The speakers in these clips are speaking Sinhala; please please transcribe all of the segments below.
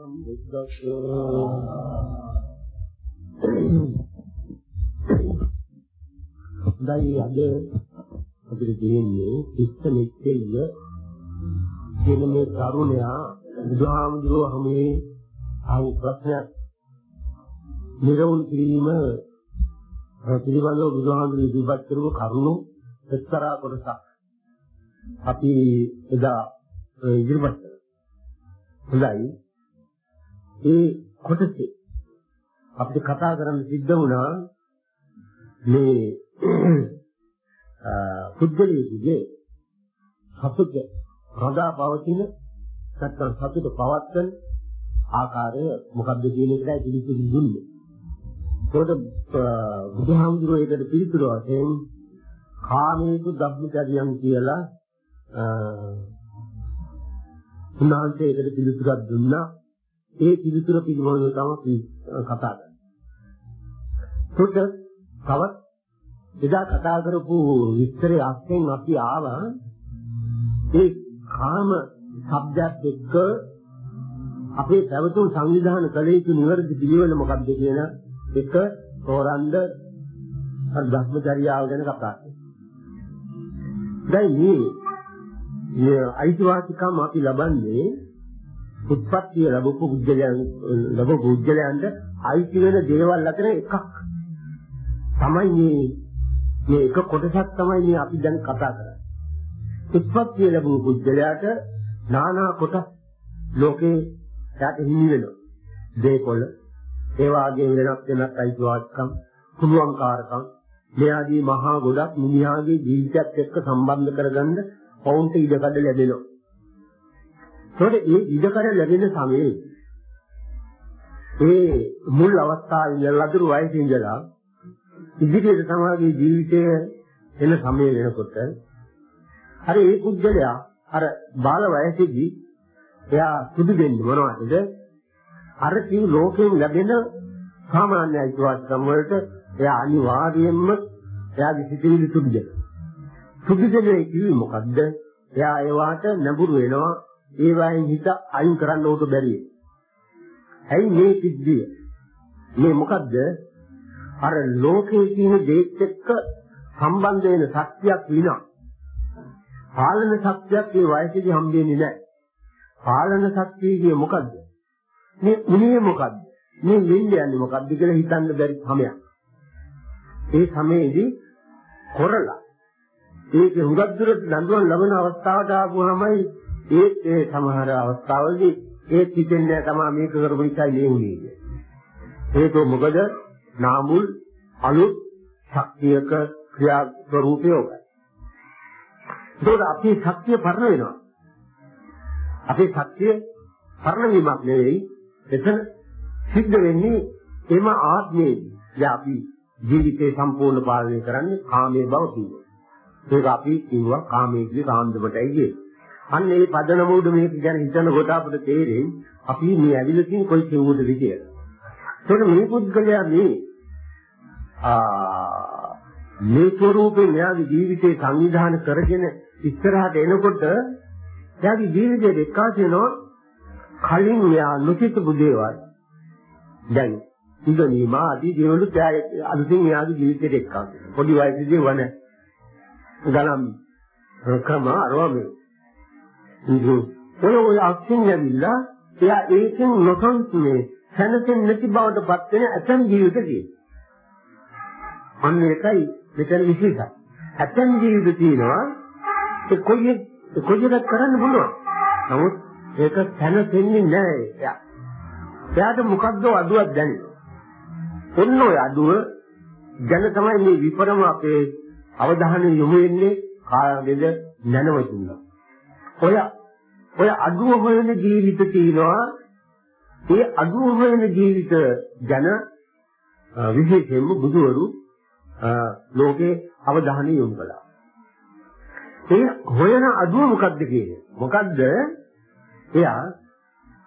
සම්බුද්දස්ස දැයි අද අපිට තියෙන්නේ චිත්ත නිත්‍යය කියන මේ කරුණයා බුදුහාමුදුරුවෝ හැමේ ආව ප්‍රශ්නයක් නිරවුල් කිරීම පිළිබඳව බුදුහාමුදුරුවෝ ඉදිරිපත් කරපු කරුණු එක්තරා කොටසක් අපි එදා ඉදිරිපත් කළා. හොඳයි. ඒ කොටසේ අපිට කතා කරන්න සිද්ධ වුණා මේ පුද්ගලයෙකුගේ සතුට රඳා පවතින නැත්නම් සතුට පවත්වන ආකාරය මොකක්ද කියන එකයි පිළිතුරු දුන්නේ. ඒකට බුදුහාමුදුරුවෝ ඒකට පිළිතුරු වශයෙන් කාමේසු ධම්මචර්යයන් කියලා උන්වහන්සේ ඒකට පිළිතුරක් දුන්නා. ඒ පිළිතුර පිළිබඳව තමයි කතා කරන්නේ. පොත තවත් එදා කතා කරපු විස්තරයේ අස්යෙන් අපි ආවා ඒ කාම શબ્දයක් එක්ක අපේ පැවතුම් සංවිධාන කළ යුතු නිවැරදි පිළිවෙල මොකක්ද කියන එක තෝරන්න අර ධර්මචර්යාව ගැන කතා කරනවා. දැන් මේ අයිතිවාසිකම් අපි ලබන්නේ උත්පත්තිය ලැබපු පුද්ගලයන් ලැබපු පුද්ගලයන්ට අයිති වෙන දේවල් අතර එකක් තමයි මේ මේ එක කොටසක් තමයි මේ අපි දැන් කතා කරන්නේ. උත්පත්තිය ලැබපු පුද්ගලයාට নানা කොටස් ලෝකේ යට හිමි වෙනවා. දේකොළ ඒ වාගේ වෙනත් වෙනත් අයිතිවාසිකම් පුළුවන්කාරකම් මේ ආදී මහා ගොඩක් මිනිහාගේ ජීවිතයත් එක්ක සම්බන්ධ කරගන්න පවුන්ට ඉඩකඩ ලැබෙනවා. ඒකට මේ ඉඩකඩ ලැබෙන සමයේ ඒ මුල් අවස්ථාවේ ලදරු වයසේ ඉඳලා ඉදිරියට සමාජයේ ජීවිතය එන සමය වෙනකොට අර ඒ පුද්ගලයා අර බාල වයසේදී එයා සුදු දෙන්නේ මොනවද? අර කී ලෝකයෙන් ලැබෙන සාමාන්‍ය අයිතිවාසිකම් වලට එයා අනිවාර්යයෙන්ම එයාගේ සිතිවිලි සුදු දෙනවා. සුදු දෙන්නේ කිව්වේ මොකද්ද? එයා ඒවාට නැඹුරු වෙනවා. ඒ වයින් හිත අයින් කරන්න උට බැරි. ඇයි මේ සිද්ධිය? මේ මොකද්ද? අර ලෝකයේ තියෙන දේත් එක්ක සම්බන්ධ වෙන ශක්තියක් විනා පාලන ශක්තියක් මේ වයසේදී හම්බෙන්නේ නැහැ. පාලන ශක්තිය කියේ මොකද්ද? මේ උනේ මොකද්ද? මේ වෙන්නේ යන්නේ මොකද්ද කියලා හිතන්න බැරි සමයක්. ඒ සමයේදී කොරලා ඒක හුඟක් දුරට දඬුවම් ලබන අවස්ථාවට ආවමයි ඒ ඒ සමහර අවස්ථාවලදී ඒ හිතෙන්නේ තමයි මේක කරපු නිසා මේ උනේ කිය. ඒක මොකද නාමුල් අලුත් ශක්තියක ක්‍රියා ස්වરૂපය ඔබයි. ඒකෝට අපේ ශක්තිය පරණ වෙනවා. අපේ ශක්තිය පරණ වීමක් නෙවෙයි. එතන සිද්ධ වෙන්නේ එම ආත්මයේදී. දැන් අපි ජීවිතේ සම්පූර්ණ පාලනය කරන්නේ කාමයේ බව කියනවා. ඒක අපි කිව්වා කාමයේ කිය කාන්දමටයි කියේ. අන්න ඒ පදනම උඩ මේක ගැන හිතන කොට අපිට තේරෙන්නේ අපි මේ ඇවිල්ලා තියෙන කොයි කෙවුවටද කියලා. ඒකට මේ පුද්ගලයා මේ ආ මේ ස්වરૂපේ මෙයාගේ ජීවිතේ සංවිධානය කරගෙන ඉස්සරහට එනකොට එයාගේ ජීවිතේ දෙකා තියෙනවා කලින් මෙයා නොසිතපු දේවල්. දැන් ඉඳලීම ආදී දේවල් අලුතින් එයාගේ ජීවිතේ දෙකා පොඩි වයසේදී වන ගලම් රකම අරවමු. ඉතින් ඔය ඔය අක්ෂින් ඇවිල්ලා එයා ඒකෙන් නොසන්සුනේ සැනසෙන්නේ නැති බවට පත් වෙන ඇතන් ජීවිතදී අන්න ඒකයි මෙතන විශේෂයි. ඇතන් ජීවිත තියෙනවා ඒ කොයි කොයියක් කරන්න පුළුවන්. නමුත් ඒක තනසෙන්නේ නැහැ එයා. එයාට මොකද්ද අඩුවක් දැනෙන්නේ. ඔන්න ඔය අඩුව ගැන තමයි මේ විපරම අපේ අවධානය යොමු වෙන්නේ කාගෙද නැනවතුන. ඔය ඔය අඩුව හොයන ජීවිත තියෙනවා. ඒ අඩුව හොයන ජීවිත ගැන විශේෂයෙන්ම බුදුවරු ලෝකේ අවධානය යොමු කළා. ඒ හොයන අදුව මොකද්ද කියන්නේ? මොකද්ද? එයා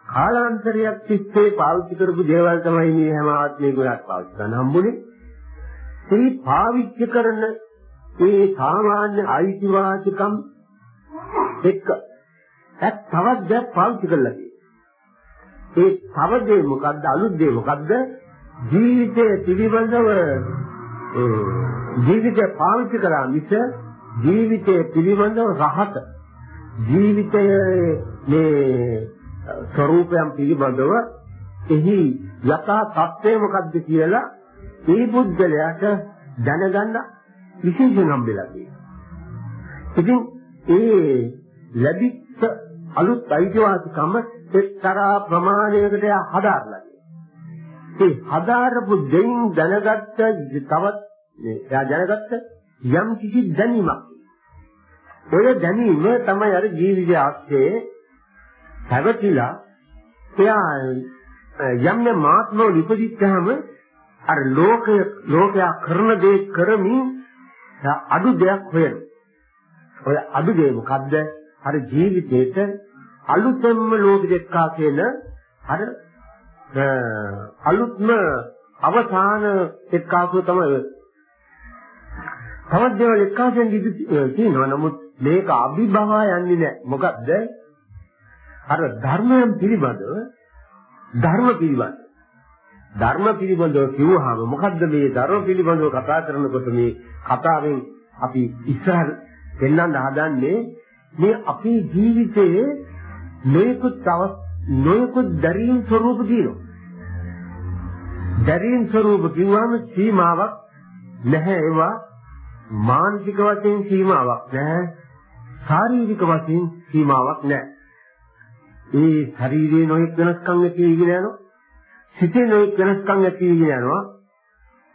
කාලාන්තරයක් තිස්සේ පාවිච්චි කරපු දේවල් තමයි මේ හැම ආත්මයකවත් පාවිච්චි කරන්න හම්බුනේ. ඒ පාවිච්චි කරන ඒ සාමාන්‍ය අයිතිවාසිකම් එක්ක තවත් දෙයක් පාවිච්චි කරලා තියෙනවා. ඒ තව දේ මොකද්ද අලුත් දේ මොකද්ද ජීවිතය පිළිබඳව ජීවිතය පාවිච්චි කරා මිස ජීවිතය පිළිබඳව රහත ජීවිතයේ මේ ස්වરૂපයන් පිළිබඳව එහි යථා තත්ත්වය මොකද්ද කියලා ඒ බුද්ධලයට දැනගන්න විශේෂ නම් වෙලා තියෙනවා. ඉතින් ඒ ලැබිච්ච අලුත් අයිතිවාසිකම එක්තරා ප්‍රමාණයකට හදාarලා ඒ හදාරපු දෙයින් දැනගත්ත තවත් එයා දැනගත්ත යම් කිසි දැනීමක්. ඔය දැනීම තමයි අර ජීවිතය ආස්තේ පැවතිලා එයා යම් යම් මාත්මෝ ලිපදිච්චාම අර ලෝකය ලෝකයා කරන දේ කරමින් අඩු දෙයක් හොයන. ඔය අඩු දේ මොකද්ද? අර ජීවිතේට අලුතෙන්ම ලෝකෙ දෙක්කා කියන අර අලුත්ම අවසාන එක්කාසුව තමයි තවත් දේවල් එක්කාසෙන් තියෙනවා. නමුත් මේක අභිභවා යන්නේ නැහැ මොකද්ද? අර ධර්මයන් පිළිබඳව ධර්ම පිළිබඳ. ධර්ම පිළිබඳව කිව්වහම මොකද්ද මේ ධර්ම පිළිබඳව කතා කරනකොට මේ කතාවෙන් අපි ඉස්සරහ දෙන්නන්න හදන්නේ මේ අපේ ජීවිතයේ මේකුත් තව නොයෙකුත් දැරීම් ස්වરૂප තියෙනවා දැරීම් ස්වરૂප කිව්වම සීමාවක් නැහැ ඒවා. මානසික වශයෙන් සීමාවක් නැහැ. ශාරීරික වශයෙන් සීමාවක් නැහැ. ඒ ශරීරයේ නොයෙක් වෙනස්කම් ඇති වෙගෙන යනවා. සිතේ නොයෙක් වෙනස්කම් ඇති වෙගෙන යනවා.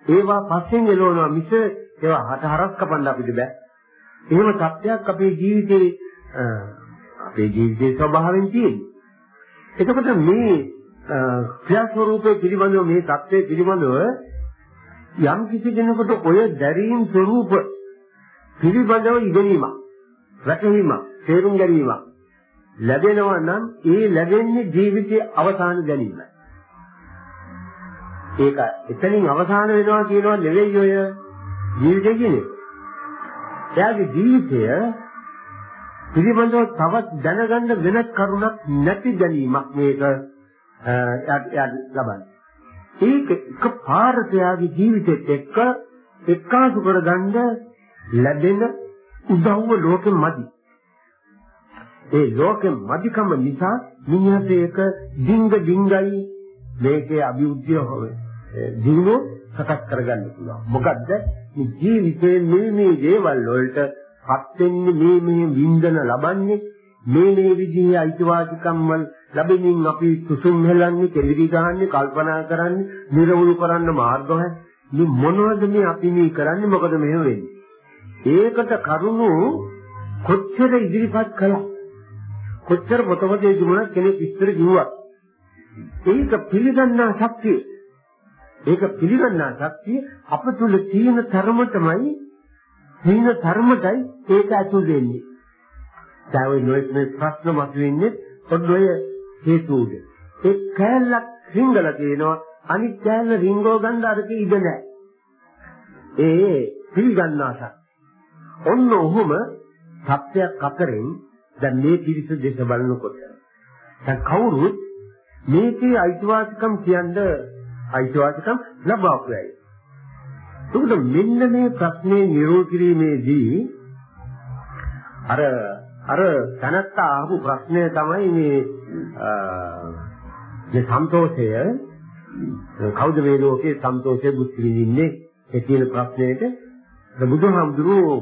ඒවා පස්සෙන් එළවනවා මිස ඒවා හට හරස් කපන්න අපිට බෑ. එහෙම තත්ත්වයක් අපේ ජීවිතේ අපේ ජීවිතයේ ස්වභාවයෙන් තියෙන්නේ. එතකොට මේ ක්‍රියාස්වරූපය පිළිබඳව මේ தත්ත්වය පිළිබඳව යම් කිසි කෙනෙකුට ඔය දැරීම් ස්වરૂප පිළිබඳව ඉගෙනීමක් රැකීමක් තේරුම් ගැනීමක් ලැබෙනවා නම් ඒ ලැබෙන්නේ ජීවිතයේ අවසාන දැනීමයි. ඒක එතනින් අවසාන වෙනවා කියනවා නෙවෙයි ඔය ජීවිතය කියන්නේ. එයාගේ ජීවිතය පිළිබඳව තවත් දැනගන්න වෙනත් කරුණක් නැති ගැනීමක් මේක ලබන්නේ. ඒක එකපාරට යාගේ ජීවිතෙත් එක්ක එක්කාසු කරගන්න ලැබෙන උදව්ව ලෝකෙ මදි. ඒ ලෝකෙ මදිකම නිසා මිනිහට ඒක ඩිංග ඩිංගයි මේකේ අභිවෘද්ධිය හොවේ. දිනු සකස් කරගන්න පුළුවන්. මොකද්ද? මේ ජීවිතේ මේ මේ දේවල් වලට පත් වෙන්නේ මේ මේ වින්දන ලබන්නේ මේ මේ විදිහේ අයිතිවාසිකම් වල ලැබෙමින් අපි කුසුම් හෙලන්නේ, කෙලිරි ගහන්නේ, කල්පනා කරන්නේ, නිර්වුල් කරන්න මාර්ග හොය. මේ මොනවද මේ අපි මේ කරන්නේ මොකද මෙහෙම වෙන්නේ? ඒකට කරුණු කොච්චර ඉදිරිපත් කළා. කොච්චර පොතපතේ තිබුණා කෙනෙක් විස්තර කිව්වා. ඒක පිළිගන්නා ශක්තිය ඒක පිළිගන්නා ශක්තිය අප තුල තියෙන තරමටමයි තියෙන තරමටයි ඒක ඇතුල් වෙන්නේ. දැන් ඔය නොයෙක් මේ ප්‍රශ්න මතුවෙන්නේ ඔන්න ඔය හේතුවද. ඒ කෑල්ලක් රිංගලා තියෙනවා අනිත් කෑල්ල රිංගව ගන්න අරක ඉඩ නැහැ. ඒ පිළිගන්නාසක්. ඔන්න ඔහොම සත්‍යයක් අතරින් දැන් මේ පිරිස දෙස බලනකොට දැන් කවුරුත් මේකේ අයිතිවාසිකම් කියන්නේ අයිතිවාසිකම් ලබාපු අය. ඒකද මෙන්න මේ ප්‍රශ්නේ නිරෝධ කිරීමේදී අර අර තනත්තා අහපු ප්‍රශ්නය තමයි මේ මේ සන්තෝෂය කවුද මේ ලෝකේ සන්තෝෂය බුද්ධ විඳින්නේ ඒ කියන ප්‍රශ්නෙට බුදුහාමුදුරුවෝ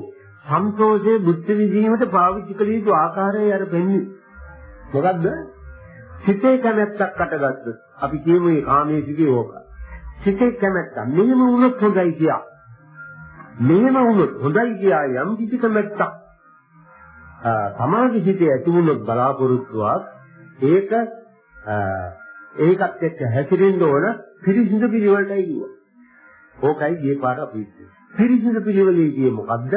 සන්තෝෂයේ බුද්ධ විඳීමට පාවිච්චි කළ යුතු ආකාරය අර පෙන්වි. මොකද්ද? සිතේ කැමැත්තක් අටගත්තොත් අපි කියමු මේ කාමයේ සිටේ ඕක. සිතේ කැමැත්ත මෙහෙම වුණොත් හොඳයි කියා. මෙහෙම වුණොත් හොඳයි කියා යම් කිසි කැමැත්තක් සමාධි හිතේ ඇති වුණොත් බලාපොරොත්තුවක් ඒක ඒකත් එක්ක හැසිරෙන්න ඕන පිරිසිදු පිළිවෙලටයි කිව්වා. ඕකයි ගියේ පාර අපි පිරිසිදු පිළිවෙලේ කියේ මොකද්ද?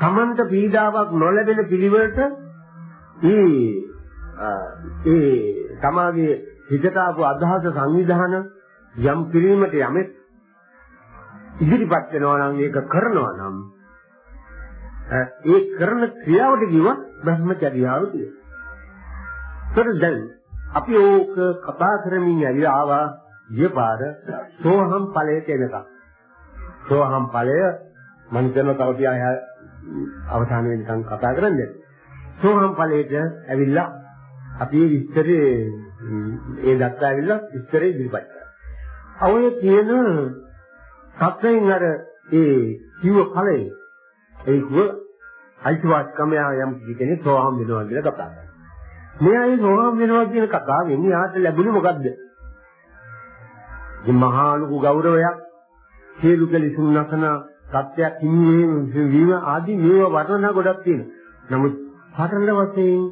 තමන්ට පීඩාවක් නොලැබෙන පිළිවෙලට ඒ ඒ තමාගේ හිතට ආපු අදහස සංවිධාන යම් කිරීමට යමෙක් ඉදිරිපත් වෙනවා නම් ඒක කරනවා නම් ඒ කරන ක්‍රියාවට කිව්ව බ්‍රහ්මචර්යාව කියලා. ඒතර දැන් අපි ඕක කතා කරමින් ඇවිල්ලා ආවා ගියපාර සෝහම් ඵලයට එනකම්. සෝහම් ඵලය මම හිතනවා තව ටිකක් අවසාන වෙනකම් කතා කරන්නේ. සෝහම් ඵලයට ඇවිල්ලා අපි විස්තරේ ඒ දක්වා ඇවිල්ලා විස්තරේ ඉදිරිපත් කරා. අවය තියෙන සත්‍යයෙන් අර ඒ කිව්ව ඵලයේ ඒ කිව්ව අයිතිවාසිකම යම් කෙනෙක් සෝහම් වෙනවා කියලා කතා කරනවා. මෙයා ඒ සෝහම් වෙනවා කියන කතාවෙන් යාට ලැබුණේ මොකද්ද? මේ මහා ලොකු ගෞරවයක් සියලු කෙලිසුන් නැසන සත්‍යයක් හිමිවීම වීම ආදී මේව වර්ණනා ගොඩක් තියෙනවා. නමුත් පතරල වශයෙන්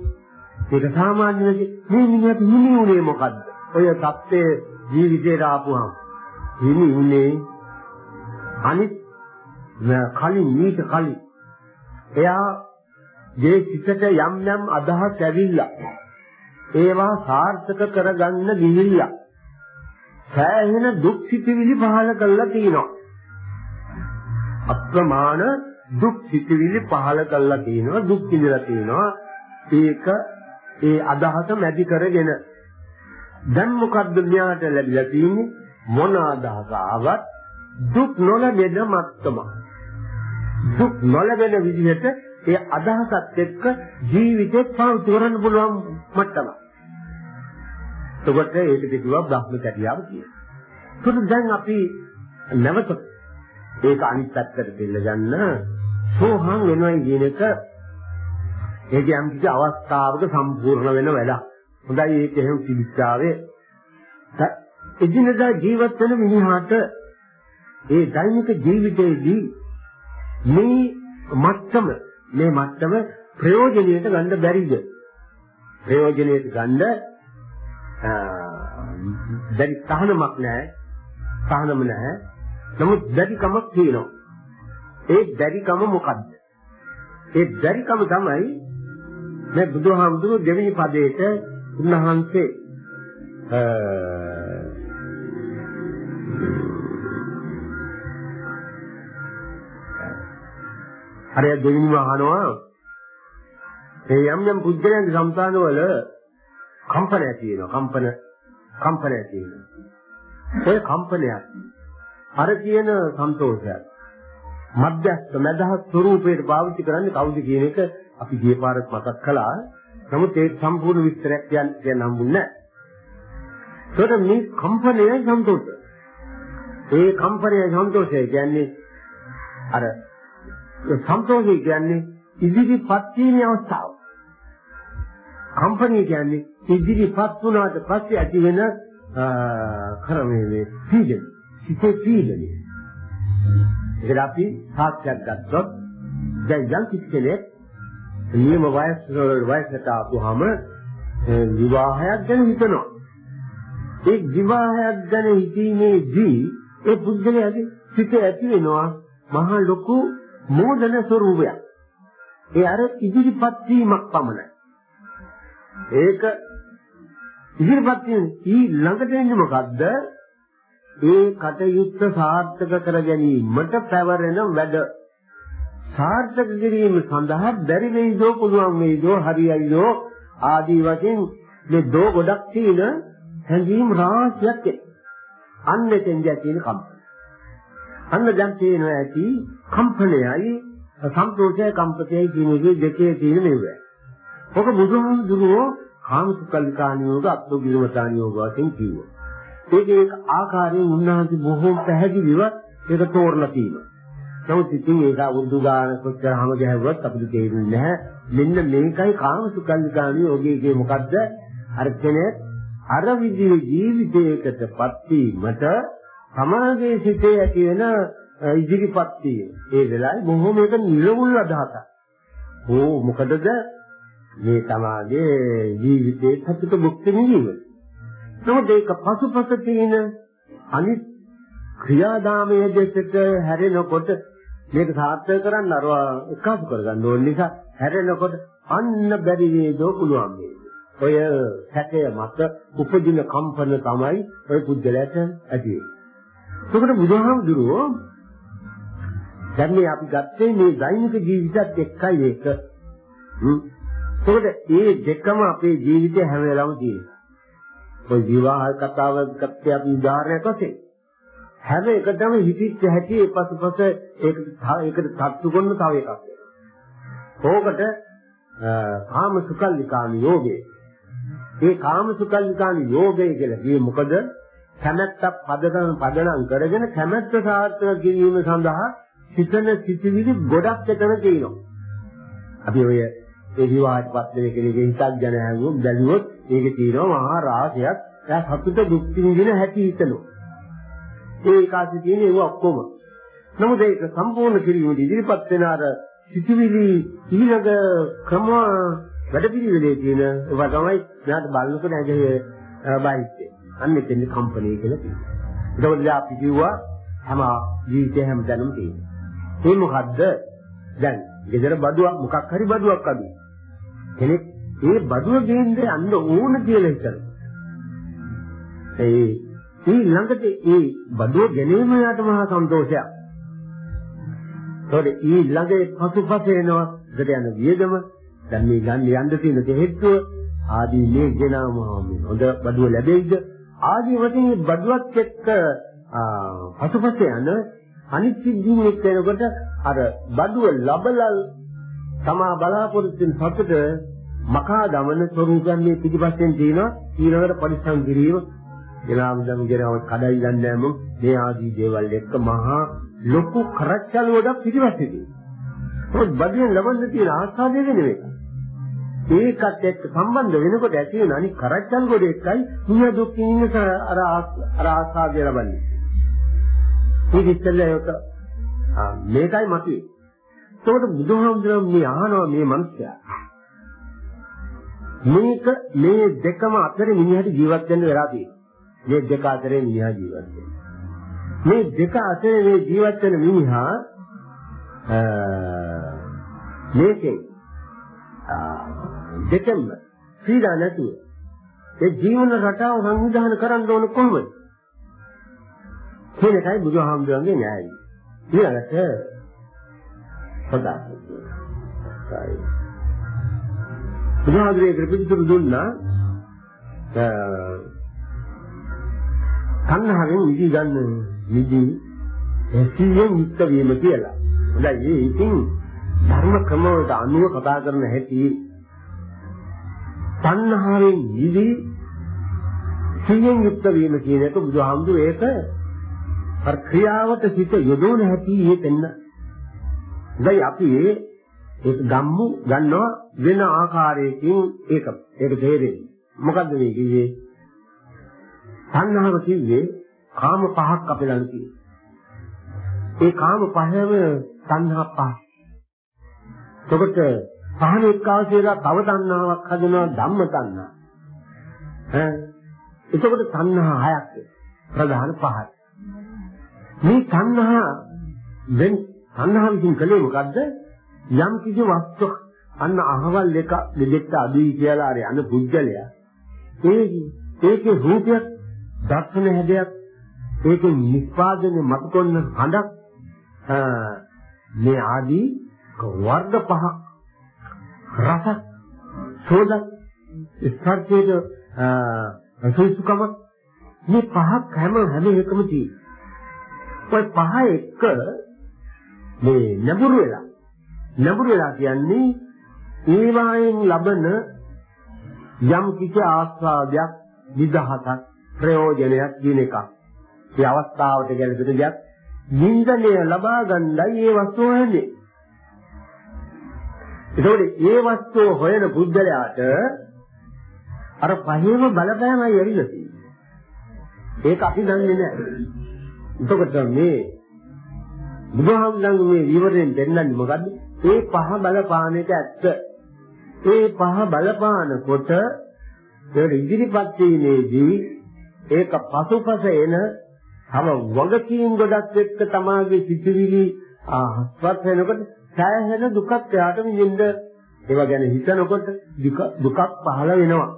ඒක සාමාන්‍ය මේ මිනිහට හිමි උනේ මොකද්ද? ඔය සත්‍ය ජීවිතේට ආපුහම හිමි උනේ අනිත් කලින් ඊට කලින්. එයා ගේ සිතට යම් යම් අදහස් ඇවිල්ලා ඒවා සාර්ථක කරගන්න ගිහිල්ලා සෑහෙන දුක් සිතිවිලි පහල කරලා තිනවා අප්‍රමාණ දුක් සිතිවිලි පහල කරලා තිනවා දුක් විඳලා තිනවා ඒක ඒ අදහස මැදි කරගෙන දැන් මොකද්ද මෙයාට ලැබිලා තියෙන්නේ මොන අදහස ආවත් දුක් නොලැබෙන මත්තම දුක් නොලැබෙන විදිහට ඒ අදහසත් එක්ක ජීවිතේ පාවිච්චි කරන්න පුළුවන් මට්ටම. එතකොට ඒක කිව්වා බ්‍රහ්මචර්යාව කියලා. ඒකත් දැන් අපි නැවත ඒක අනිත් පැත්තට දෙන්න ගන්න සෝහන් වෙනවා කියන එක ඒක යම් කිසි අවස්ථාවක සම්පූර්ණ වෙන වැඩක්. හොඳයි ඒක එහෙම පිළිච්චාවේ එදිනදා ජීවත් වෙන මිනිහාට ඒ දෛනික ජීවිතයේදී මේ මට්ටම මේ මට්ටම ප්‍රයෝජනෙට ගන්න බැරිද? ප්‍රයෝජනෙට ගන්න බැරි තහනමක් නැහැ. තහනම නැහැ. නමුත් බැරිකමක් තියෙනවා. ඒ බැරිකම මොකද්ද? ඒ බැරිකම තමයි මේ බුදුහාමුදුරු දෙවෙනි පදයේට උන්වහන්සේ අර දෙවිනි වහනවා ඒ යම් යම් පුද්ගලයන්ගේ సంతානවල කම්පන ඇති වෙනවා කම්පන කම්පන ඇති වෙනවා ඒ කම්පනයක් අර කියන සන්තෝෂයක් මධ්‍යස්ථ මදහ ස්වરૂපයට පාවිච්චි කරන්නේ කවුද කියන එක අපි ගිය පාරත් මතක් කළා නමුත් ඒ සම්පූර්ණ විස්තරයක් කියන්න කියන්න හම්බුන්නේ නැහැ ඒකට මේ කම්පනය සන්තෝෂය ඒ කම්පනය සන්තෝෂය කියන්නේ අර සන්තෝෂය කියන්නේ ඉදිරිපත් වීමේ අවස්ථාව. කම්පැනි කියන්නේ ඉදිරිපත් වුණාට පස්සේ ඇති වෙන කරමේ පීඩන. සිතේ පීඩන. ඒක අපි සාක්ෂාත් ගත්තොත් දැන් යම් කිසි කෙනෙක් නියම වයස වයසට ආපුවාම විවාහයක් ගැන හිතනවා. ඒ විවාහයක් ගැන හිතීමේදී ඒ පුද්ගලයාගේ සිත ඇති වෙනවා මහා ලොකු මෝදන ස්වરૂපයක්. ඒ අර ඉදිරිපත් වීමක් පමණයි. ඒක ඉදිරිපත් වීම ඊ ළඟට එන්නේ මොකද්ද? ඒ කටයුත්ත සාර්ථක කර ගැනීමට පැවරෙන වැඩ සාර්ථක කිරීම සඳහා බැරි වෙයිදෝ පුළුවන් වෙයිදෝ හරියයිදෝ ආදී වශයෙන් මේ දෝ ගොඩක් තියෙන හැඟීම් රාශියක් එයි. අන්න එතෙන්ද තියෙන කම්පන. අන්න දැන් තේනවා ඇති කම්පනයයි සම්ප්‍රෝෂය කම්පතයයි කියන එකේ දෙකේ තියෙන මේවයි. ඔක බුදුහාමුදුරුවෝ කාමසුකල්ලිකානියෝග අත්ෝගිරවතානියෝග වශයෙන් කිව්වා. ඒකේ ආකාරයෙන් උන්වහන්සේ බොහෝ පැහැදිලිව ඒක තෝරලා තියෙනවා. නමුත් ඉතින් ඒක අවුරුදු ගාන කොච්චරම ගැහුවත් අපිට තේරෙන්නේ නැහැ. මෙන්න මේකයි කාමසුකල්ලිකානියෝගයේ මොකද්ද? අර කෙනෙක් අර විදිහේ ජීවිතයකටපත් වීමට සමාජයේ සිටේ ඇති වෙන ඉදිරිපත් වීම. ඒ වෙලාවේ බොහොම එක නිර්වුල් අදහසක්. ඕ මොකදද මේ තමාගේ ජීවිතේ සතුට භුක්ති විඳීම. නමුත් ඒක පසුපස තියෙන අනිත් ක්‍රියාදාමයේ දෙකට හැරෙනකොට මේක සාර්ථක කරන්න අර එකතු කරගන්න ඕන නිසා හැරෙනකොට අන්න බැරි වේදෝ පුළුවන් මේ. ඔය සැකය මත උපදින කම්පන තමයි ඔය පුද්ගලයාට ඇති වෙන්නේ. එතකොට බුදුහාමුදුරුවෝ දැන් මේ අපි ගත්තේ මේ දෛනික ජීවිතත් එක්කයි ඒක. එතකොට මේ දෙකම අපේ ජීවිතේ හැම වෙලාවෙම තියෙනවා. ඔය විවාහ කතාව ගත්තේ අපි උදාහරණයක් වශයෙන්. හැම එකටම හිතිච්ච හැටි ඒ පසුපස ඒකට ඒකට තත්තු කරන තව එකක්. ඕකට කාම සුකල්ලිකානි යෝගය. ඒ කාම සුකල්ලිකානි යෝගය කියලා කියේ මොකද? කැමැත්තක් පදනම් පදනම් කරගෙන කැමැත්ත සාර්ථක කිරීම සඳහා සිතන සිතිවිලි ගොඩක් එතන තියෙනවා. අපි ඔය ඒ විවාහයට පත් වෙන කෙනෙක්ගේ හිතක් ගැන අහුවොත් බැලුවොත් ඒකේ තියෙනවා මහා රාශියක්. එයා සතුට දුක් විඳින හැටි හිතනවා. ඒ ඒකාසි තියෙන ඒවා ඔක්කොම. නමුත් ඒක සම්පූර්ණ කිරීමට ඉදිරිපත් වෙන අර සිතිවිලි ඊළඟ ක්‍රම වැඩපිළිවෙලේ තියෙන ඒවා තමයි ඥාත බලනකොට ඇගේ බයිස්ට්. අන්න එතෙන් කම්පැනි කියලා කියනවා. ඒකවල අපි කිව්වා හැම ජීවිතේ හැමදැනම තියෙනවා. ඒ මොකද්ද? දැන් ගෙදර බඩුවක් මොකක් හරි බඩුවක් අඩු. කෙනෙක් ඒ බඩුව ගේන්න යන්න ඕන කියලා හිතනවා. ඒ ඒ ළඟට ඒ බඩුව ගැනීම යාට මහා සන්තෝෂයක්. ඒකට ඊ ළඟේ පසුපස එනවා එකට යන වියදම. දැන් මේ ගන්න යන්න තියෙන හේතුව ආදී මේ ගෙනාම හොඳ බඩුව ලැබෙයිද? ආදී වශයෙන් බඩුවක් එක්ක පසුපස යන අනිත් සිද්ධීන් එක්ක එනකොට අර බඩුව ලබලල් තමා බලාපොරොත්තු වෙන සතුට මකා දමන ස්වરૂපයන් මේ පිටිපස්සෙන් තියෙනවා. ඊළඟට පරිස්සම් කිරීම ගෙනාම දම ගෙනාව කඩයි ගන්නෑ මො මේ ආදී දේවල් එක්ක මහා ලොකු කරච්චල වඩා පිටිපස්සේ තියෙනවා ඔය බඩුවෙන් ලබන්න තියෙන ආස්වාදය නෙවෙයි ඒකත් එක්ක සම්බන්ධ වෙනකොට ඇති වෙන අනිත් කරච්චල් කොට එක්කයි මුල දුක් ඉන්න අර අර ආස්වාදය ලබන්නේ ඒක ඉස්සෙල්ලා ඒක මේකයි මතුවේ. ඒකට බුදුහාමුදුරුවෝ මේ අහනවා මේ මිනිස්සයා. මේක මේ දෙකම අතර මිනිහට ජීවත් වෙන්න වෙලා තියෙනවා. මේ දෙක අතරේ මිනිහා ජීවත් වෙනවා. මේ දෙක අතරේ මේ ජීවත් වෙන මිනිහා මේකේ දෙකම පීඩා නැතුව ඒ ජීවන රටාව සංවිධානය කරන්න ඕන කොහොමද? කියන එකයි බුදුහාමුදුරන්ගේ න්‍යායය. ඊළඟට සදා. බුදුහාමුදුරේ පිළිතුරු දුන්නා තණ්හාවෙන් නිදි ගන්න නිදි එසියෙන් මුක්ත වීම කියලා. හොඳයි ඉතින් ධර්ම ක්‍රමවලට අනුව කතා කරන හැටි තණ්හාවෙන් නිදි සියෙන් යුක්ත වීම කියන එක බුදුහාමුදුරේ ඒක අර ක්‍රියාවට සිත යොදවන හැටි ඒ පෙන්න. දැන් අපි ඒක ගම්මු ගන්නවා වෙන ආකාරයකින් ඒක ඒක තේරෙන්නේ. මොකද්ද මේ කිව්වේ? සංහාව කිව්වේ කාම පහක් අපි ළඟ තියෙනවා. ඒ කාම පහම සංහා පහ. එතකොට පහන එක්කාසේලා තව තණ්හාවක් හදනවා ධම්ම තණ්හා. ඈ එතකොට තණ්හා හයක් ප්‍රධාන පහයි. මේ තණ්හා වෙන් තණ්හා විසින් කලේ මොකද්ද? යම් කිසි වස්තුවක් අන්න අහවල් එක දෙදෙක්ට අදුයි කියලා අර යන පුද්ගලයා ඒ ඒකේ රූපයක් දර්ශන හැදයක් ඒකේ නිස්පාදනය මත කරන හඬක් මේ ආදී වර්ග පහ රස සෝද ස්පර්ශයේ අසුසුකම මේ පහක් හැම හැම එකම තියෙනවා. ඔය පහ එක්ක මේ නැඹුරු වෙලා නැඹුරු වෙලා කියන්නේ ඒ වායෙන් ලබන යම් කිසි ආස්වාදයක් විදහසක් ප්‍රයෝජනයක් දින එකක්. ඒ අවස්ථාවට ගැලපෙන දෙයක් නින්දනය ලබා ගන්නයි ඒ වස්තුව හොයන්නේ. ඒකෝට ඒ වස්තුව හොයන බුද්ධලයාට අර පහේම බලපෑමයි ඇවිල්ලා තියෙන්නේ. ඒක අපි දන්නේ නැහැ. එතකොට මේ බුදුහාමුදුරන්ගේ විවරයෙන් දෙන්නන්නේ මොකද්ද? ඒ පහ බලපාන එක ඇත්ත. ඒ පහ බලපානකොට ඒක ඉදිරිපත් වීමේදී ඒක පසුපස එන තම වගකීම් ගොඩක් එක්ක තමාගේ සිතිවිලි ආහස්වත් වෙනකොට සෑහෙන දුකක් එයාට විඳින්න ඒවා ගැන හිතනකොට දුකක් පහළ වෙනවා.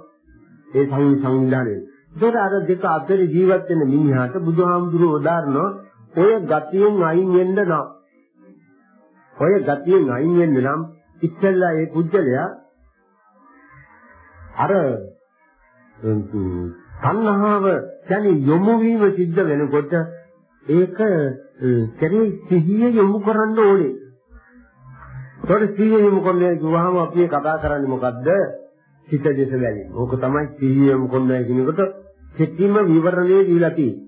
ඒ සංවිධානයේ ඒතර අර දෙක අතර ජීවත් වෙන මිනිහාට බුදුහාමුදුරුවෝ උදාහරණ ඔය ගතියෙන් අයින් වෙන්න නම් ඔය ගතියෙන් අයින් වෙන්න නම් ඉස්සෙල්ලා ඒ පුජ්‍යලයා අර තණ්හාව කියන්නේ යොමු වීම සිද්ධ වෙනකොට ඒක කෙරේ සිහිය යොමු කරන්න ඕනේ. ඒතකොට සිහිය යොමු කරන්නේ කිව්වහම අපි කතා කරන්නේ මොකද්ද? හිත දෙස බැලීම. ඕක තමයි සිහිය යොමු කරනවා කියනකොට සිතින්ම විවරණේ දීලා තියෙන්නේ.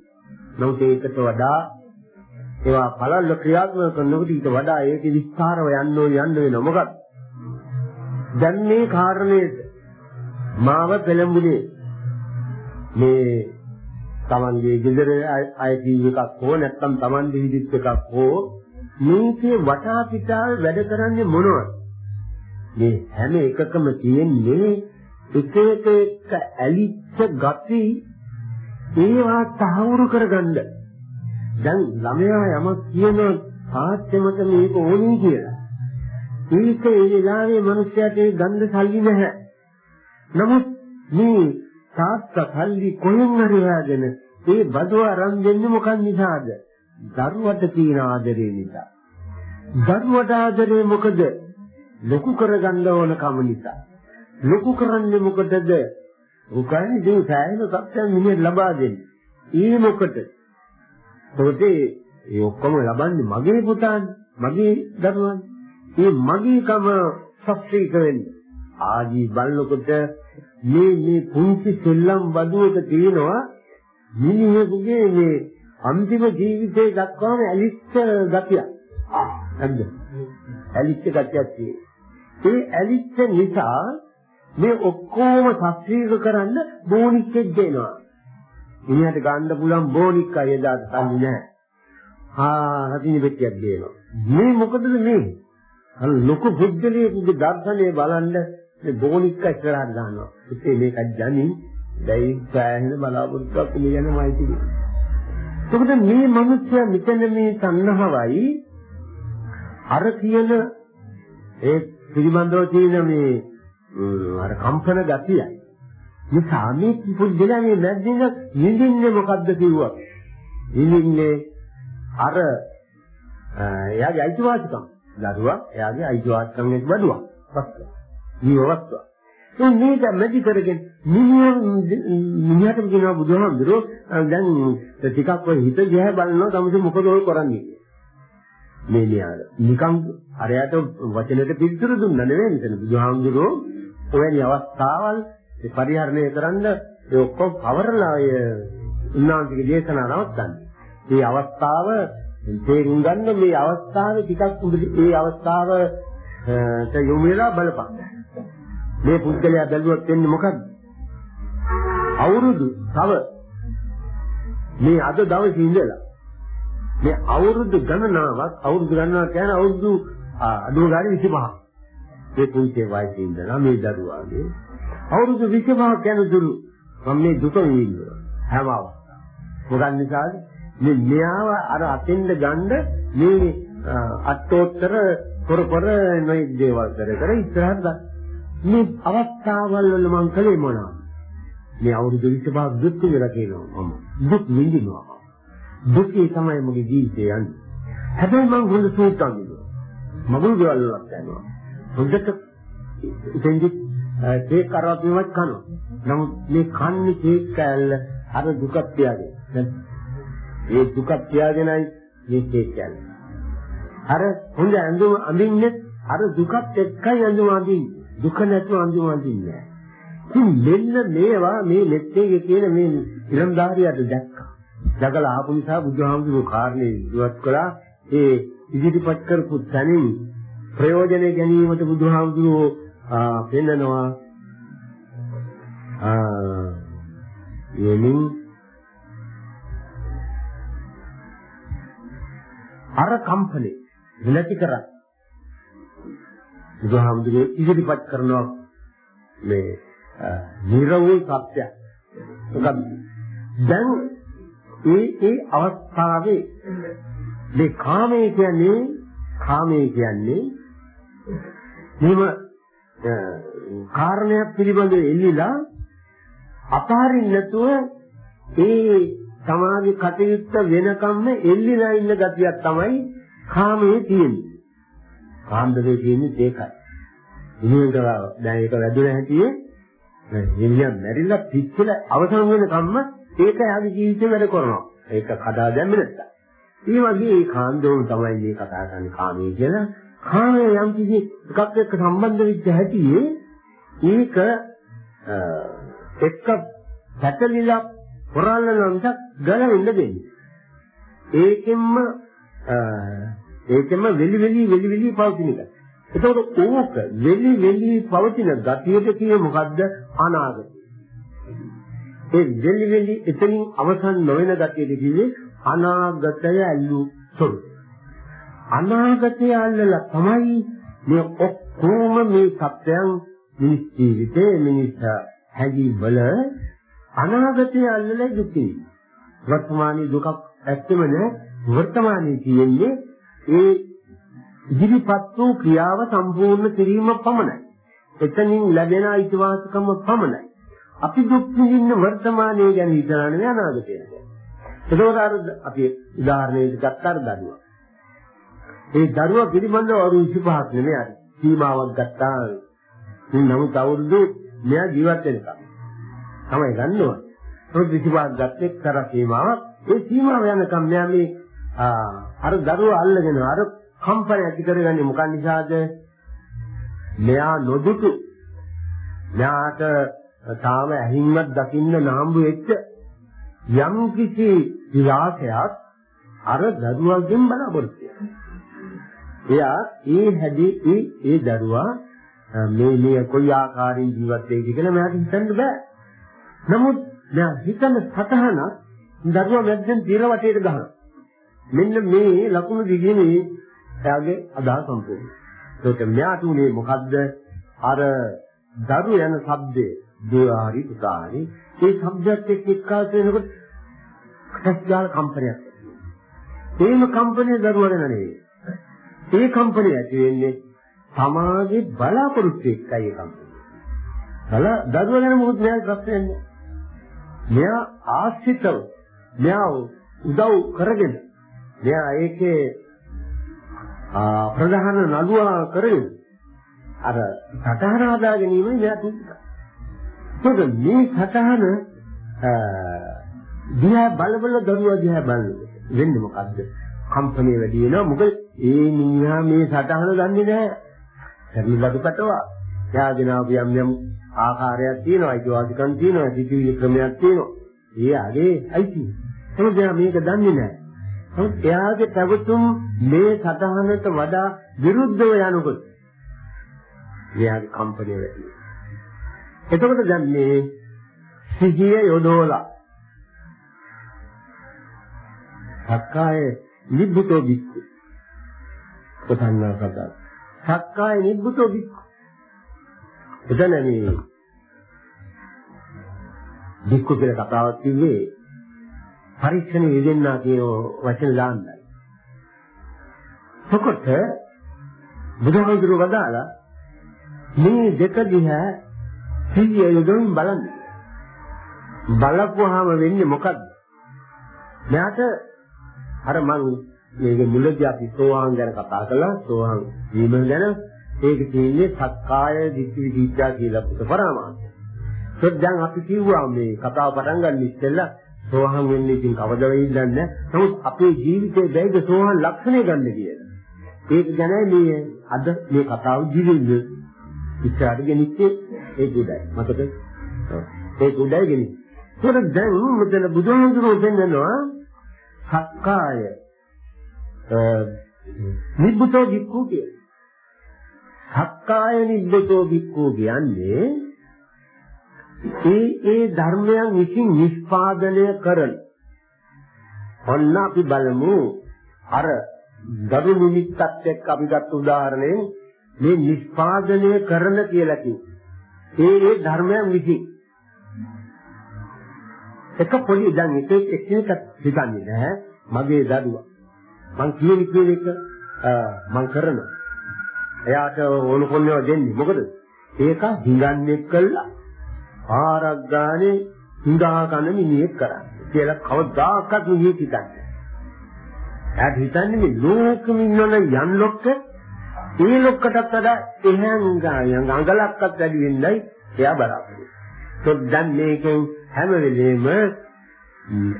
නමුත් ඒකට වඩා ඒවා බලල්ල ක්‍රියාත්මක කරනකොට ඊට වඩා ඒක විස්තරව යන්න ඕන යන්න වෙනවා. මොකද දැන් මේ කාරණේට මාව පෙළඹුණේ මේ Tamanගේ ගෙදර අයිති එකක් හෝ නැත්නම් Taman දෙවිදිත් එකක් හෝ මේකේ වටා පිටාවේ වැඩ කරන්නේ මොනවද? මේ හැම එකකම තියෙන්නේ එක එක එක ඇලිච්ච ගති ඒවා තහවුරු කරගන්න. දැන් ළමයා යමක් කියන තාත්තෙමට මේක ඕනේ කියලා. ඒක ඒ වෙලාවේ මිනිස්යාට ඒ ගන්ධ සල්ලි නැහැ. නමුත් මේ තාත්තා සල්ලි කොහෙන් හරි හොයාගෙන ඒ බඩුව අරන් දෙන්නේ මොකක් නිසාද? දරුවට තියෙන ආදරේ නිසා. දරුවට ආදරේ මොකද? ලොකු කරගන්න ඕන කම නිසා. ලොකු කරන්නේ මොකටද? උකන්නේ මේ සෑහෙන සත්‍යම් මිනිහ ලබා දෙන්නේ. ඒ මොකද? පොතේ ඒ ඔක්කොම ලබන්නේ මගේ පුතානේ, මගේ දරුවානේ. මේ මගේ කම සත්‍යික වෙන්නේ. ආදී බලනකොට මේ මේ පුංචි සෙල්ලම් බඩුවක තියෙනවා මිනිහෙකුගේ මේ අන්තිම ජීවිතේ දක්වාම ඇලිච්ච ගතිය. නැද්ද? ඇලිච්ච ගතියක් තියෙනවා. ඒ ඇලිච්ච නිසා මේ ඔක්කොම සත්‍රීක කරන්න බෝනික්ෙක් දෙනවා. ඉනියට ගන්න පුළුවන් බෝනික් අය එදාට තන්නේ නැහැ. ආ රතිනි පෙට්ටියක් දෙනවා. මේ මොකටද මේ? අර ලොකු බුද්ධලියේගේ දර්ශනය බලන්න මේ බෝනික්ක ඉස්සරහට දානවා. ඉතින් මේක ජනින් දැයි සෑහෙන බලාපොරොත්තුවක් නියනමයි තියෙන්නේ. එතකොට මේ මිනිස්සයා මෙතන මේ තණ්හාවයි අර කියන ඒ පිළිබඳව තියෙන මේ අර කම්පන ගතියයි. මේ සාමී පුද්ගලයා මේ මැද්දෙන් නිදින්නේ මොකද්ද කිව්වා. නිදින්නේ අර එයාගේ අයිතිවාසිකම්. දරුවා එයාගේ අයිතිවාසිකම් එක්ක බඩුවක්. වස්තුව. ජීවවස්තුව. ඒ මේක මැදි කරගෙන මිනිහට කියනවා බුදුහාමුදුරුවෝ දැන් ටිකක් ඔය හිත දිහා බලනවා තමයි මොකද ඔය කරන්නේ මේ න්යාය. නිකන් අරයට වචනෙට පිළිතුරු දුන්නා නෙවෙයි මෙතන බුදුහාමුදුරුවෝ ඔයනි අවස්ථාවල් ඒ පරිහරණය කරන්න ඒ ඔක්කොම පවරලා ඔය උන්වහන්සේගේ දේශනා නවත්තන්නේ. මේ අවස්ථාව තේරුම් ගන්න මේ අවස්ථාවේ ටිකක් මේ අවස්ථාවට යොමු වෙලා බලපන්. මේ පුද්ගලයා බැලුවත් වෙන්නේ මොකද්ද? අවුරුදු තව මේ අද දවසේ ඉඳලා මේ අවුරුදු ගණනාවක් අවුරුදු ගණනාවක් කියන්නේ අවුරුදු අඩුව ගානේ 25ක්. මේ පුංචි වයසේ ඉඳලා මේ දරුවාගේ අවුරුදු 25ක් යනතුරු මම මේ දුක විඳිනවා හැම අවස්ථාවක. මොකක් නිසාද? මේ මෙයාව අර අතෙන්ද ගන්න මේ අට්ටෝත්තර කර කර නොයි දේවල් කර කර ඉස්සරහට මේ අවස්ථාවල් වල මම කලේ මොනවද? මේ අවුරුදු 25ක් දුක් විඳලා කියනවා මම. දුක් විඳිනවා. දුකේ තමයි මගේ ජීවිතය යන්නේ. හැබැයි මම හොඳ සූත්‍රම් විඳිනවා. මගුල් ගෙවල් වලක් යනවා. හොඳට ඉතින්දි කේක් කරවත් මේවත් කනවා. නමුත් මේ කන්නේ කේක් කෑල්ල අර දුකක් තියාගෙන. ඒ දුකක් තියාගෙනයි මේ කේක් කෑල්ල. අර හොඳ ඇඳුම අඳින්නේ අර දුකත් එක්කයි ඇඳුම අඳින්නේ. දුක නැතුව අඳුම අඳින්නේ නැහැ. ඉතින් මෙන්න මේවා මේ මෙත්තේ කියන මේ ඉරම්දාරියට දැක්කා. දගලා ආපු නිසා බුදුහාමුදුරුවෝ කාරණේ ඉවත් කළා. ඒ ඉදිරිපත් කරපු තැනින් ප්‍රයෝජනෙ ගැනීමට බුදුහාමුදුරුවෝ පෙන්නනවා. ආ යමින් අර කම්පනේ නැති කරා බුදුහාමුදුරේ ඉදිරිපත් කරනවා මේ නිර්වෘල් සත්‍ය. මොකද දැන් ඒ ඒ අවස්ථාවේ මේ කාමයේ කියන්නේ කාමයේ කියන්නේ මෙව කාරණයක් පිළිබඳව එල්ලිලා අපාරින් නැතුව ඒ සමාධි කටයුත්ත වෙනකම්ම එල්ලිලා ඉන්න ගතියක් තමයි කාමයේ තියෙන්නේ. කාන්දරේ තියෙන්නේ ඒකයි. ඉනියක දැන් ඒක වැදුන හැටියේ එළිය මැරිලා පිච්චිලා අවසන් වෙන කම්ම ඒක යාගේ ජීවිතේ වැඩ කරනවා. ඒක කඩා දැම්මේ නැත්තම්. ඒ වගේ ඒ කාන්දෝම තමයි මේ කතා කරන්නේ කාමයේ කියලා. කාමයේ යම් කිසි එකක් එක්ක සම්බන්ධ වෙච්ච හැටියේ ඒක එක්ක පැටලිලා හොරල්ලන නිසා ගලවෙන්න දෙන්නේ. ඒකෙන්ම ඒකෙන්ම වෙලි වෙලි වෙලි වෙලි පවතින එක. එතකොට ඕක වෙලි වෙලි පවතින ගතියට කියේ මොකද්ද? අනාගතය. ඒ වෙලි වෙලි එතනින් අවසන් නොවන ගතියට කියේ අනාගතය ඇල්ලු සොරු. අනාගතය ඇල්ලලා තමයි මේ ඔක්කොම මේ සත්‍යයන් මිනිස් ජීවිතේ මිනිස් හැඟීම් වල අනාගතය ඇල්ලලා දුකේ. වර්තමානයේ දුකක් ඇත්තම නෑ වර්තමානයේ තියෙන්නේ ඒ ඉදිරිපත් වූ ක්‍රියාව සම්පූර්ණ කිරීම පමණයි. එතනින් ලැබෙන අයිතිවාසිකම පමණයි. අපි දුක් විඳින්න වර්තමානයේ ගැන හිතනා නෙවෙයි අනාගතය ගැන. ඒකෝට අර අපි උදාහරණයක් ගත්තාර දරුවා. ඒ දරුවා පිළිබඳව අවුරුදු 25ක් නෙමෙයි අර සීමාවක් ගත්තා. නමුත් අවුරුදු මෙයා ජීවත් වෙනකම්. තමයි ගන්නවා. අවුරුදු 25ක් ගත්තේ කර සීමාවක්. ඒ සීමාව යනකම් මෙයා මේ අර දරුවා අල්ලගෙන අර කම්පන ඇති කරගන්නේ මොකක් නිසාද? මෙයා නොදුටු මෙයාට තාම ඇහින්වත් දකින්න නාම්බු වෙච්ච යම් කිසි විලාසයක් අර දරුවගෙන් බලාපොරොත්තු එයා ඒ හැදී ඒ ඒ දරුවා මේ මේ කොයි ආකාරයෙන් ජීවත් වෙයිද කියලා මට හිතන්න බෑ. නමුත් දැන් හිතන සතහන දරුවා මැද්දෙන් තිර වටේට ගහනවා. මෙන්න මේ ලකුණු දිගින් එයාගේ අදහස සම්පූර්ණයි. ඒක මෙයාට උනේ මොකද්ද? අර දරු යන શબ્දේ දුරාරි පුතාරි ඒ શબ્දයක් එක්ක එක්කාස වෙනකොට කටස්ජාල කම්පනයක් ඒම කම්පනය දරුවා ගැන නෙවෙයි. ඒ කම්පනය ඇති වෙන්නේ තමාගේ බලාපොරොත්තු එක්කයි ඒ කම්පනය. බල දරුවා ගැන මොකද මෙයා ප්‍රශ්නයන්නේ? මෙයා ආශ්‍රිතව මෙයා උදව් කරගෙන මෙයා ඒකේ ප්‍රධාන නළුවා කරගෙන අර සටහන හදා ගැනීමයි මෙයා තියෙන්නේ. මොකද මේ සටහන දිහා බල බල දරුවා දිහා බලනකොට වෙන්නේ මොකද්ද? කම්පණය වැඩි වෙනවා. මොකද ඒ මිනිහා මේ සටහන දන්නේ නැහැ. සරිලඩු කටවා. එයාගෙන ආපු යම් යම් ආකාරයක් තියෙනවා, අයිතිවාසිකම් තියෙනවා, සිතිවිලි ක්‍රමයක් තියෙනවා. ඒ ආගේ අයිති. එහෙනම් මේක දන්නේ නැහැ. නමුත් එයාගේ පැවතුම් මේ සතහනට වඩා විරුද්ධව යනකොට එයාගේ කම්පණය වැඩි වෙනවා. එතකොට දැන් මේ සිහිය යොදවලා සක්කාය නිබ්බුතෝ බික්ඛු. කොතන්නා කතා. සක්කාය නිබ්බුතෝ බික්ඛු. එතන මේ බික්ඛු කියලා කතාවක් කිව්වේ පරීක්ෂණ යෙදෙන්නා කියන වචන දාන්නයි. එතකොට බුදුහාමුදුරුවෝ වදාලා මේ දෙක දිහා සිහිය යොදමින් බලන්න. බලපුවාම වෙන්නේ මොකද්ද? මෙයාට අර මං මේක මුලදී අපි සෝවාන් ගැන කතා කළා සෝවාන් වීම ගැන ඒක තියෙන්නේ සක්කාය දිට්ඨි විදිච්ඡා කියලා පුත පරමාර්ථය. ඒත් දැන් අපි කිව්වා මේ කතාව පටන් ගන්න ඉස්සෙල්ලා සෝහන් වෙන්නේ ඉතින් කවද වෙයිද දන්නේ නමුත් අපේ ජීවිතේ බැයිද සෝහන් ලක්ෂණය ගන්න කියලා. ඒක ගැන මේ අද මේ කතාව ජීවිතේ ඉස්සරහට ගෙනිච්චේ ඒ උඩයි. මතකද? ඒ උඩයි ගෙනිච්චේ. ඒක දැන් මෙතන බුදුහාමුදුරුවෝ දෙන්නවා සක්කාය නිබ්බුතෝ වික්ඛු කිය. සක්කාය නිබ්බුතෝ වික්ඛු කියන්නේ ඒ ඒ ධර්මයන් විසින් නිෂ්පාදනය කරන ඔන්න අපි බලමු අර ගරු නිමිත්තත් එක්ක අපි ගත්ත උදාහරණයෙන් මේ නිෂ්පාදනය කරන කියලා කිව්වේ. ඒ ඒ ධර්මයන් විසින් එක පොඩි දැන් එක එක්කෙනෙක් හිතන්නේ නැහැ මගේ දරුවා. මං කියන කියන එක මං කරනවා. එයාට ඕන කොල්ලව දෙන්නේ. මොකද? ඒක හිඟන්නේ කළා පාරක් ගානේ හිඟා කන මිනිහෙක් කරන්නේ කියලා කවදාකවත් මිනිහෙක් හිතන්නේ එයාට හිතන්නේ මේ ලෝකෙම ඉන්නවන යන් ලොක්ක ඒ ලොක්කටත් වඩා එහෙන් ගායන් අඟලක්වත් වැඩි වෙන්නයි එයා බලාපොරොත්තු දැන් මේකෙන් හැම වෙලෙම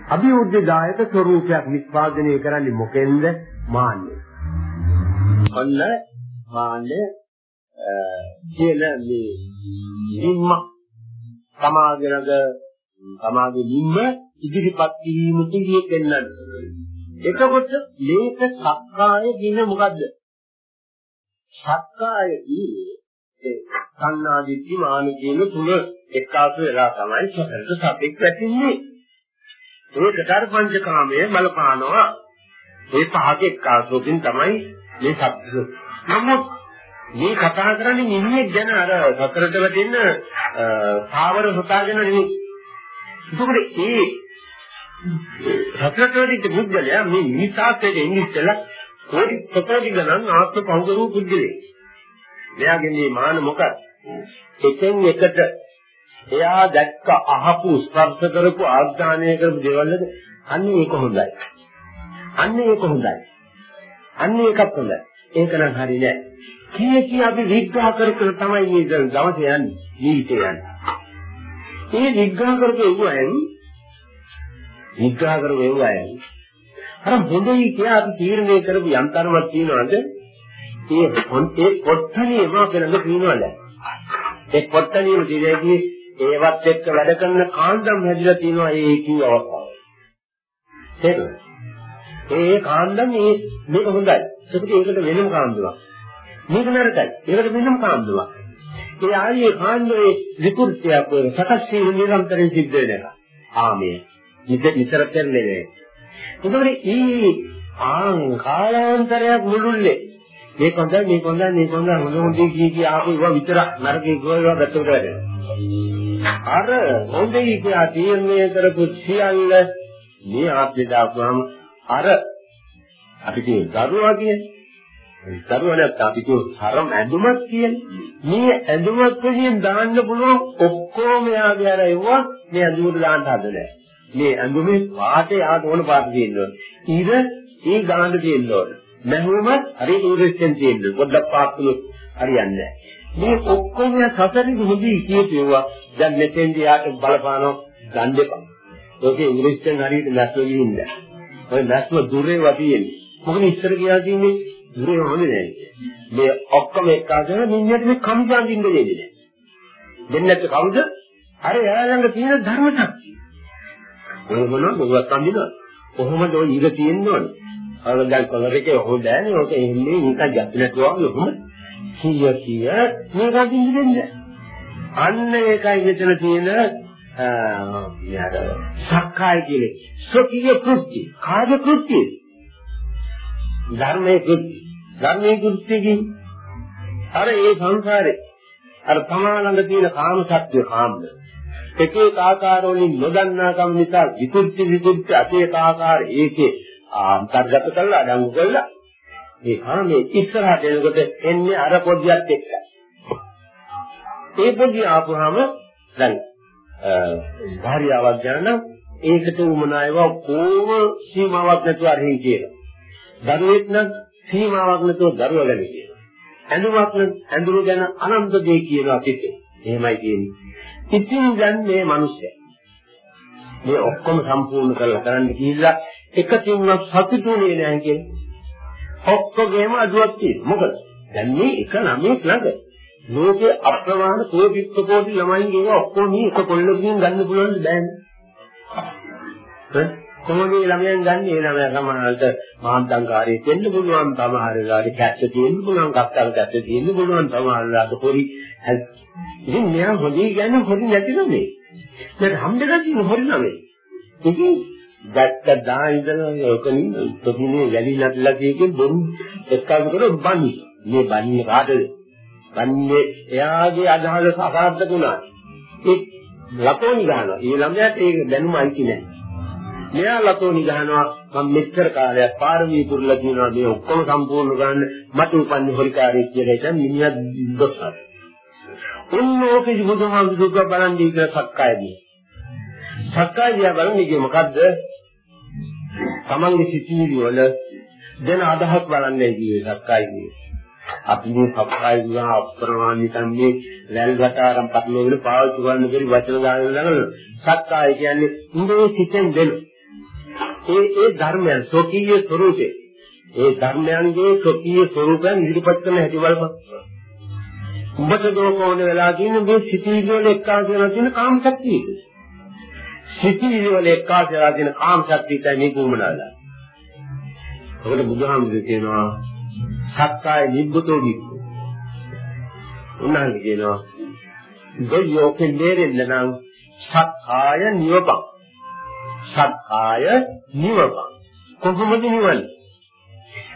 අභිවෘද්ධිදායක ස්වરૂපයක් නිස්පාදනය කරන්නේ මොකෙන්ද? මාන්නේ. ඔන්න මාන්නේ කියන මේ නිම්ම සමාජනක සමාජෙ නිම්ම ඉදිරිපත් කිරීම කියේ පෙන්වන්න. එතකොට මේක සක්කාය කියන මොකද්ද? සක්කාය කියන්නේ ඒ සංනාදිට්ඨි මාන කියන තුන එක්කාසු වෙලා තමයි සතරට සතෙක් වැටෙන්නේ. ඒකට අර පංචකාමයේ බලපානවා. ඒ පහක එක්කාසුකින් තමයි මේ සත්‍ය. නමුත් මේ කතා කරන්නේ නින්නේ ගැන අර සතරට වැටෙන සාවර සතාගෙන නෙමෙයි. ඒකෝට ඒ සතරට වැටෙච්ච බුද්ධලයා මේ නිසාතේ ඉන්නේ කෝටි ප්‍රකෝටි ගණන් ආත්ම පෞදරු පුද්ගලෙක්. එයාගේ මේ මාන මොකක්ද? එකෙන් එකට එයා දැක්ක අහපු ස්පර්ශ කරපු ආඥානය කරපු දේවල්ද අන්නේ ඒක හොඳයි. අන්නේ ඒක හොඳයි. අන්නේ ඒකත් හොඳයි. ඒක නම් හරි නෑ. කී කී අපි විග්‍රහ කර කර තමයි මේ දවස යන්නේ ජීවිතය යන්නේ. මේ විග්‍රහ කරපු ඒවායෙන් විග්‍රහ කරපු ඒවායෙන් අර හොඳයි කියලා අපි තීරණය කරපු යන්තරමක් තියනවාද? ඒ ඒ පොට්ටනියම අපලඟ තියනවාද? ඒ පොට්ටනියම දිලේදී ඒවත් එක්ක වැඩ කරන කාන්දම් හැදිලා තියෙනවා ඒ කී අවස්ථාව. තේරුණාද? ඒ කාන්දම් මේ මේක හොඳයි. ඒකට ඒකට වෙනම කාන්දුවක්. මේක නරකයි. ඒකට වෙනම කාන්දුවක්. ඒ ආයේ කාන්දේ විකෘතියක් වල සකස් වීම නිරන්තරයෙන් සිද්ධ වෙනවා. ආමේ. ඉත විතර කරන්නේ නේ. ඒකෝරේ ඊ ආන් කාලාන්තරයක් මුළුල්ලේ මේක හොඳයි මේක හොඳයි මේක හොඳයි හොඳ හොඳ කී කී ආපු ඒවා විතරක් නරකේ ගෝවා ගැටුට වැඩෙනවා. අර හොඳයි කියලා තීරණය කරපු සියල්ල මේ ආත්මය දාපුවම අර අපි කියන දරුවා කියන්නේ දරුවා නැත්නම් අපි කියන හරම් ඇඳුමක් කියන්නේ. මේ ඇඳුමක් වලින් දාන්න පුළුවන් ඔක්කොම යාගේ අර ඒවා මේ ඇඳුමට දාන්න හදලා මේ ඇඳුමේ පාටේ ආට ඕන පාට තියෙනවා ඉර ඒ ගාන තියෙනවා නැහුවම හරි ඉංග්‍රීසියෙන් තියෙනවා පොඩ්ඩක් පාස්තුළු හරියන්නේ මේ ඔක්කොම සසරින් හොඳයි කියපේවා. දැන් මෙතෙන්දී යාට බලපානවා ගන්න දෙපා ඒකේ ඉංග්‍රීසියෙන් හරියට නැස්ව ගිහින්ද ඔය නැස්ව දුරේ වටින්නේ මොකද ඉස්සර කියලා තියෙන්නේ දුරේ හොඳ නෑ මේ ඔක්කොම එක්කාගෙන මිනිහට මේ කම්පන් දින්න දෙන්නේ නෑ දෙන්නේ නැත්නම් කවුද? අර එයා ළඟ තියෙන ධර්ම ශක්තිය ඔය මොනවද මොකක්ද අඳිනවා. කොහොමද ඔය ඉර තියෙන්න ඕනේ? අර දැන් කලර් එකේ හොඳන්නේ ඔක එන්නේ නිකන් ගැටලට වගේ කොහොම කීය කීය මේක අදින්නේ අන්න ඒකයි මෙතන තියෙන යාර සක්කාය කියන්නේ සොකීය කෘත්‍ය. කාද කෘත්‍ය. ධර්මයේ කෘත්‍ය. ධර්මයේ කෘත්‍යකින් අර ඒ සංසාරේ අර තමා ළඟ තියෙන කාම සත්‍ය කාමද එක එක ආකාර වලින් නොදන්නාකම නිසා විකෘති විකෘති අතේක ආකාර ඒකේ අන්තර්ගත කරලා අඩංගු කරලා මේ කාමයේ ඉස්සරහට එනකොට එන්නේ අර පොඩියත් එක්ක. ඒ පොඩිය ආපුවාම දැන් භාර්යාවක් ගන්න ඒකට උමනායව කොහොම සීමාවක් නැතුව අරහින් කියලා. දරුවෙක් නම් සීමාවක් නැතුව දරුවා ගැන කියනවා. ඇඳුමක් නම් ඇඳුම ගැන අනන්ත දෙය කියනවා කිව්වේ. එහෙමයි කියන්නේ. ඉතින් දැන් මේ මිනිස්සයා මේ ඔක්කොම සම්පූර්ණ කරලා කරන්න කියලා එකකින්වත් සතුටුුනේ නැහැ කියන්නේ. ඔක්කොගේම අඩුවක් තියෙනවා. මොකද දැන් මේ එක ළමෙක් ළඟ ලෝකේ අප්‍රමාණ කෝටි කෝටි ළමයින්ගේ ඔක්කොම මේ එක කොල්ලකින් ගන්න පුළුවන් බෑනේ. කොහොමද ළමයන් ගන්න? ඒ ළමයා සමානට මාන්තංකාරී වෙන්න පුළුවන් සමහර වෙලාවට කැච්ච තියෙන්න පුළුවන් කක්කල් කැච්ච තියෙන්න පුළුවන් සමහර වෙලාවට පොරි ඉතින් මෙයා හොදි කියන්නේ හොදි නැති නෙමෙයි දැන් හම්බෙලා තියෙන හොදි නෙමෙයි ඉතින් දැක්ක දා ඉඳලා ඔකනින් තොපිනේ වැලි නැట్లా කියකින් බොරු එක්කම කර බනි මේ බන්නේ කාටද? බන්නේ එයාගේ අදහස අසාර්ථක වුණා ඒ ලකෝනි ගහනවා ඒ ළමයාට ඒක දැනුම අයිති නැහැ. මෙයා ලතෝනි ගහනවා මම මෙච්චර කාලයක් පාරමී පුරලා කියනවා මේ ඔක්කොම සම්පූර්ණ ගන්න මට උපන්නේ හොරිකාරයෙක් කියලා ඉතින් මිනිහා දොස්සක්. උන්නෝකේ බුදුහාමුදුරුවෝ බලන්නේ කියලා සක්කායදී. සක්කායිය බලන්නේ මොකද්ද? තමන්ගේ සිතිවිලි වල දෙන අදහස් බලන්නේ කියේ සක්කායිදී. අපි මේ සප්පාය විවාහ අප්‍රමාණ නිකන් මේ ලැල් ගතාරම් පටලවගෙන පාවිච්චි කරන්න බැරි වචන දාගෙන ළඟ සත්‍යය කියන්නේ ඉන්ද්‍රිය සිතෙන් දෙන ඒ ඒ ධර්මයන් සෝකීය ස්වરૂපේ ඒ ධර්මයන්ගේ සෝකීය ස්වરૂපයන් ඉදිරිපත් කරන හැටි බලපන් උඹට දෝකෝණ වෙලා තියෙන මේ සිතිවිලි වල එක්කාසු වෙලා තියෙන කාම ශක්තිය සිතිවිලි වල එක්කාසු වෙලා තියෙන කාම ශක්තියයි මේ කුමනාලා ඔකට බුදුහාමුදුරුවෝ කියනවා සක්කාය නිබ්බතෝ වික්ඛු. උන්වහන්සේ කියනවා දෙයෝ කෙලෙරෙන්න නම් සක්කාය නිවපං. සක්කාය නිවපං. කොහොමද නිවන්නේ?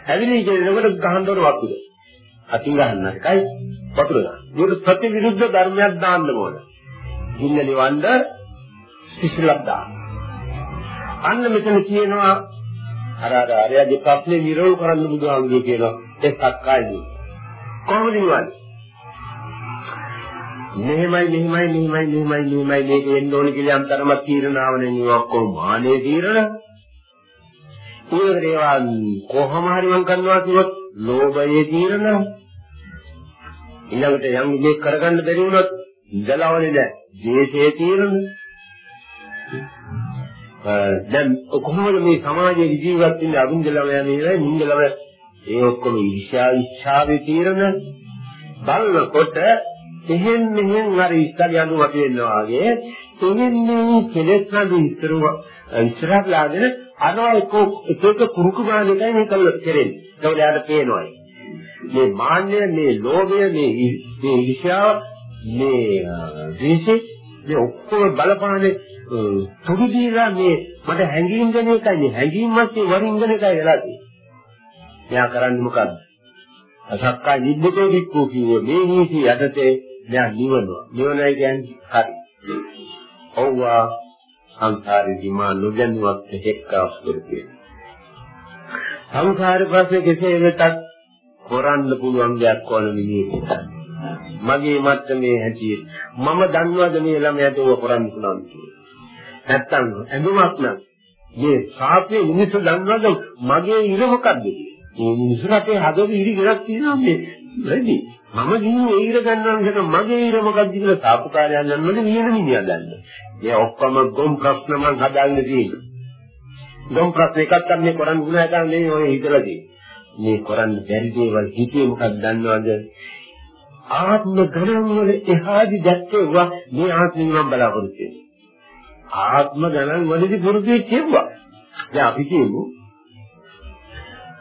ඇවිලි කියනකොට ගහනකොට වතුර. අතින් ගහන්න එකයි වතුර ගන්න. මේක ප්‍රතිවිරුද්ධ ධර්මයක් දාන්න ඕන. ඉන්න නිවන්න සිසිලක් දාන්න. අන්න මෙතන කියනවා අර අර අරයාගේ ප්‍රශ්නේ නිරෝධ කරන්න බුදුහාමුදුරුවෝ කියනවා ඒ සක්කාය දින. කොහොමද නිවන්නේ? මෙහෙමයි මෙහෙමයි මෙහෙමයි මෙහෙමයි මෙහෙමයි මේක වෙන්න ඕනේ කියලා යම් තරමක් තීරණාවනේ නේ ඔක්කොම මානේ තීරණ. ඊළඟට ඒවා කොහොම හරි මං කරනවා කිව්වොත් ලෝභයේ තීරණ. ඊළඟට යම් මේක කරගන්න බැරි වුණොත් ඉඳලවනේ නැහැ. දේශයේ තීරණ. දැන් කොහොමද මේ සමාජයේ ජීවත් වෙන්නේ අවින්දලම යන්නේ නින්දලම ඒ ඔක්කොම ඊර්ෂ්‍යා ඉච්ඡාවේ තීරණ බලනකොට එහෙන් මෙහෙන් අර ඉස්සල යනු වටි වෙනවා වගේ එහෙන් මේ කෙලෙස් නඩු ඉස්සරුව ඉස්සරහට ලාගෙන අනවා එක එක කුරුකු ගන්න එකයි මේ කල්ල කෙරෙන්නේ. ඒකවල යාට පේනවා. මේ මාන්නය, මේ ලෝභය, මේ මේ ඊර්ෂ්‍යාව, මේ ද්වේෂය මේ ඔක්කොම බලපානේ තුඩු දීලා මේ මට හැංගීම් දෙන එකයි මේ හැංගීම් වස්සේ වරින් දෙන එකයි වෙලා තියෙන්නේ. මෙයා කරන්නේ මොකද්ද? අසක්කාය නිබ්බතෝ වික්කෝ කියුවේ මේ නීති යටතේ මෙයා නිවනවා. නිවනයි කියන්නේ හරි. ඔව්වා සංසාරේදී මා නොදැනුවත් එක්කස් කරපේ. සංසාර ප්‍රශ්නේ කෙසේ වෙතත් කරන්න පුළුවන් දෙයක් වන මිනිහෙක්. මගේ මත්තමේ හැටියේ මම දන්නවද මේ ළමයාට ඕක කරන්න පුළුවන් කියලා. නැත්තම් ඇඳුමක් නම් මේ සාපේ මිනිස්සු දන්නවද මගේ ඉර මොකද්ද කියලා. මේ මිනිස්සු රටේ හදවත ඉරි ගලක් තියෙනවා මේ වැඩි. මම ගිහින් ඒ ඉර ගන්නවා මිසක මගේ ඉර මොකක්ද කියලා සාපකාරයන් යනවද නියම මිනිහා දන්නේ. මේ ඔක්කොම ගොම් ප්‍රශ්න මං හදාගෙන තියෙන්නේ. ගොම් ප්‍රශ්න එකක් තමයි කරන් ගුණ හදන නෙවෙයි ඔය හිතලා තියෙන්නේ. මේ කරන්න බැරි දේවල් හිතේ මොකක්ද දන්නවද? ආත්ම ගණන් වල එහාදි දැක්කේවා මේ ආත්මෙන් මම බලාපොරොත්තු වෙන්නේ. ආත්ම ගණන් වලදී පුරුදු වෙච්ච ඒවා. දැන් අපි කියමු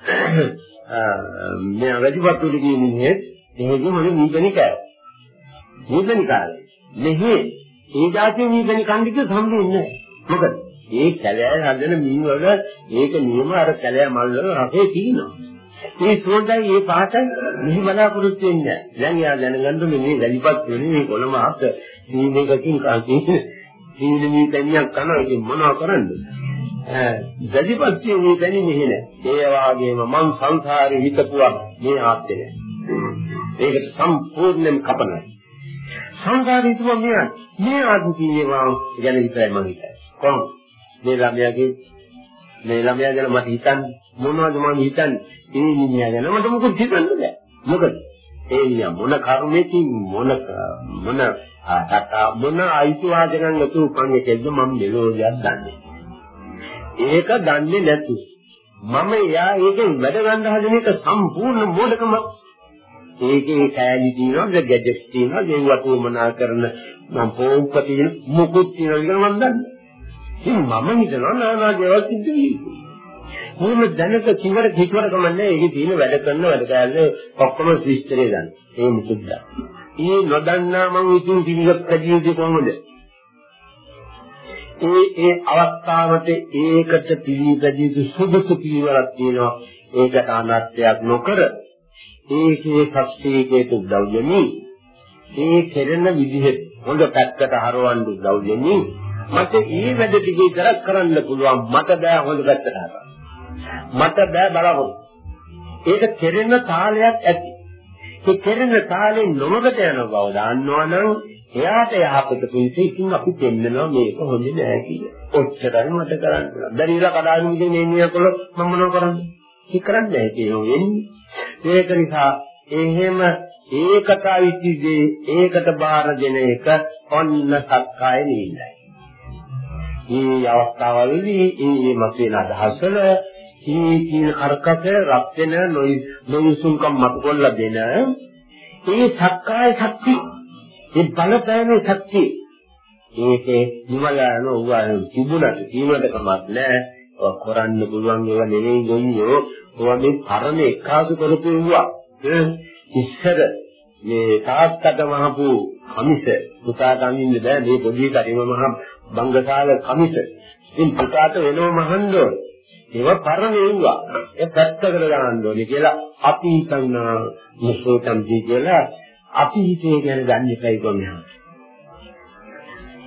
මේ වැඩිපත්තුලි කියන්නේ එහෙදි මොන නීතනිකය. නීතනිකාරය. මෙහි ඒ જાතිය නීතනි කන්දික සම්බෙන්නේ මොකද? ඒ කැලෑ හදන මීන් වල ඒක නියම අර කැලෑ මල් වල රසේ තියෙනවා. මේ සෝදයි මේ පාටයි මෙහි බලාපොරොත්තු වෙන්නේ නැහැ. දැන් යා දැනගන්න මේ වැඩිපත් වෙන්නේ මේ කොළම අත සීනේකකින් කාටි සීන නීතනියක් කරනවා මොනවා කරන්නේ? ගදිපත්තිය මේ තැනි මෙහෙ නෑ. ඒ වාගේම මං සංසාරේ හිතපුවා මේ ආත්මය. ඒකට සම්පූර්ණයෙන් කපනවා. සංසාරේ හිතුවා මේ මේ ආත්මීය වා ගැන විතරයි මං හිතන්නේ. කොහොමද? මේ ළමයාගේ මේ ළමයා ගැන මට හිතන්න මොනවද මම හිතන්නේ? ඒ මිනිහා ගැන මට මොකද හිතන්න බෑ. මොකද? ඒ මිනිහා මොන කර්මයකින් මොන මොන මොන අයිතිවාදකම් ඇතුළු උපන්නේ මම මෙලෝදියක් දන්නේ. ඒක දන්නේ නැති. මම එයා ඒකෙන් වැඩ ගන්න හදන එක සම්පූර්ණ මෝඩකම. ඒකේ කෑලි තියෙනවා, ගැජට්ස් තියෙනවා, ගෙව්වට උමනා කරන මම පොම්ප තියෙන මුකුත් තියෙනවා කියලා මම දන්නේ. ඉතින් මම හිතනවා නානා දේවල් සිද්ධ වෙන්නේ. මොන දැනක කිවර කිවර කමන්නේ ඒකේ තියෙන වැඩ කරන වැඩ කාලේ ඔක්කොම ශිෂ්ටරේ දන්න. ඒ මුකුත් දන්න. ඒ නොදන්නා මම ඉතින් කිවිලක් කඩියුදී කොහොමද? ඒ ඒ අවස්ථාවට ඒකට පිළිපැදිය සුදුසු පිළිවෙලක් තියෙනවා. ඒකට අනත්යක් නොකර ඒකේ ශක්තියකට උදව් වෙමි. ඒ කෙරෙන විදිහ හොඳ පැත්තට හරවන්න උදව් වෙමි. මට ඒ වැඩ ටික විතරක් කරන්න පුළුවන්. මට බෑ හොඳ පැත්තට හරවන්න. මට බෑ බලවන්න. ඒක කෙරෙන තාලයක් ඇති. ඒ කෙරෙන තාලේ නොමකට යන බව දන්නවනම් එයාට යහපත පිණිස ඉතින් අපි දෙන්නනවා මේක හොඳ නෑ කියලා. ඔච්චරයි මට කරන්න පුළුවන්. බැරිලා කඩාගෙන ඉඳන් එන්නේ කොළ මම මොනව කරන්නේ? ඒක කරන්නේ නැහැ කියනවා එන්නේ. ඒක නිසා එහෙම ඒකට අයිතිදී ඒකට බාර දෙන එක ඔන්න සක්කාය නිවිලයි. මේ අවස්ථාවවලදී මේ මතේන අදහසල මේ කියන කරකට රත් වෙන නොයුසුම්කම් මතු කොල්ල දෙන ඒ සක්කාය ශක්ති ඒ බලපෑමේ ශක්තිය ඒකේ නිවලන උගාන තිබුණට ජීවිත කමක් නැහැ ඔය කරන්න පුළුවන් ඒවා නෙවෙයි ගොයියෝ ඔය මේ පරණ එකාසු කරපු ඒවා ඉස්සර මේ තාත්තට මහපු කමිස පුතාට අඳින්න බෑ මේ පොඩි කරිම මහ බංගසාල කමිස. ඉතින් පුතාට වෙනව මහන්න ඕන. ඒවා පරණ ඒවා ඒ පැත්තකට දාන්න ඕනේ කියලා අපි හිතනවා මුසෝතම් දී කියලා අපි හිතේ ගැන දන්නේ එකයි කොහොමද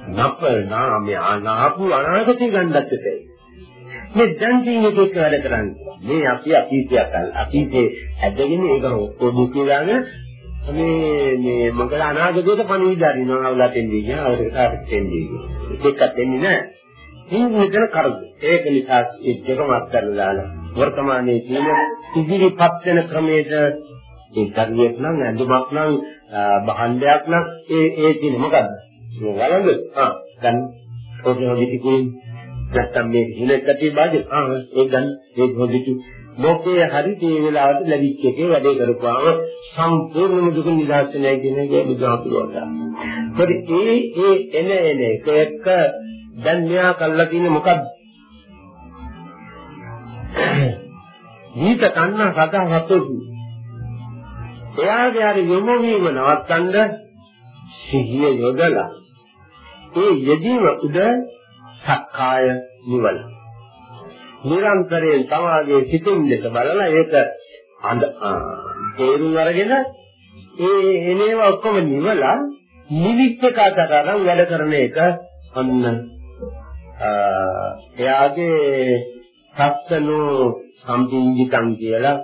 නප්පර නාමය අනාපු අනාගතේ ගන්නත් එපේ. මේ දැන් තියෙන එක වැඩ කරන්නේ. මේ අපි අතීතයක් අතීතේ ඇදගෙන ඒක ඔක්කොම කියලාගෙන මේ මේ මොකද අනාගතේට පණිවිඩ අරිනවා අවුලට එන්නේ කියන අවුලට කාටද එන්නේ. ඒකත් එන්නේ නැහැ. මේ මෙතන කරද. ඒක නිසා ඒ දෙකම අත්හැරලා දාලා වර්තමානයේ තියෙන ඉදිරිපත් වෙන ක්‍රමයට ඒ කර්යයක් නම් ඇඳුමක් නම් භාණ්ඩයක් නම් ඒ ඒ තියෙන මොකද්ද? වලඳ ආ දැන් ඔතන විදිකුයි නැත්තම් මේ හිලෙත් ඇති බාජ ආ ඒක ගන්න ඒ හොදිතු මොකේ හරි මේ වෙලාවට ලැබිච්ච එකේ වැඩේ කරපුවාම සම්පූර්ණ දුක නිදාසනයි කියන එක බුදුහාමුදුරුවෝ වදාළා. ඒ ඒ එන එන එක එක්ක දැන් මෙයා කල්ලා තියෙන්නේ මොකද්ද? ජීත කන්න සදා හතෝසු. එයාගේ හරි යොමු වීම නවත්තන්න සිහිය යොදලා ඒ යෙදීම උද සක්කාය නිවන. නිරන්තරයෙන් තමාගේ සිතින් දෙක බලලා ඒක අඳ තේරුම් අරගෙන ඒ එනේව ඔක්කොම නිවලා නිවිච්ච කාටතරම් වැඩ කරන එක අන්න එයාගේ සත්සනෝ සම්පින්ජිතං කියලා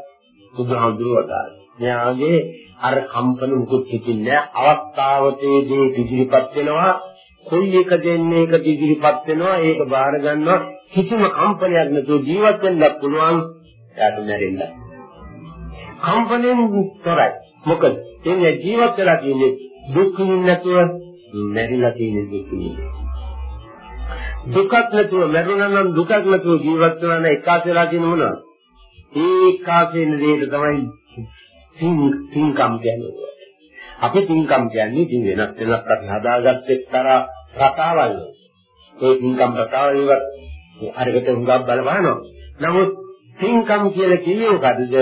බුදුහාමුදුරුවෝ මෙයාගේ අර කම්පන මුකුත් හිතින්නේ අවස්ථාවතේදී ඉදිරිපත් වෙනවා කොයි එක දෙන්නේ එක ඉදිරිපත් වෙනවා ඒක බාර ගන්නවා. කිසිම කම්පනයක් නැතුව ජීවත් වෙන්න පුළුවන්. එයාට නැරෙන්න කම්පණයෙන් තොරයි මොකද? එන්නේ ජීවත් වෙලා තියෙන්නේ දුක් විඳින්න නැතුව නැරිලා තියෙන දුක් විඳින්න. දුකක් නැතුව මරුණා නම් දුකක් නැතුව ජීවත් වෙනා නම් එකාස වෙලා තියෙන මොනවද? ඒකාසෙන දෙයට තමයි තින්කම් කියන්නේ. අපි තින්කම් කියන්නේ ඉතින් වෙනස් වෙනස් අපි හදාගත්ත එක්තරා රටාවල් ඒ පින්කම් රටාවල් ඉවත් අරකට හුඟක් බලපානවා නමුත් පින්කම් කියලා කියන්නේ මොකද්ද?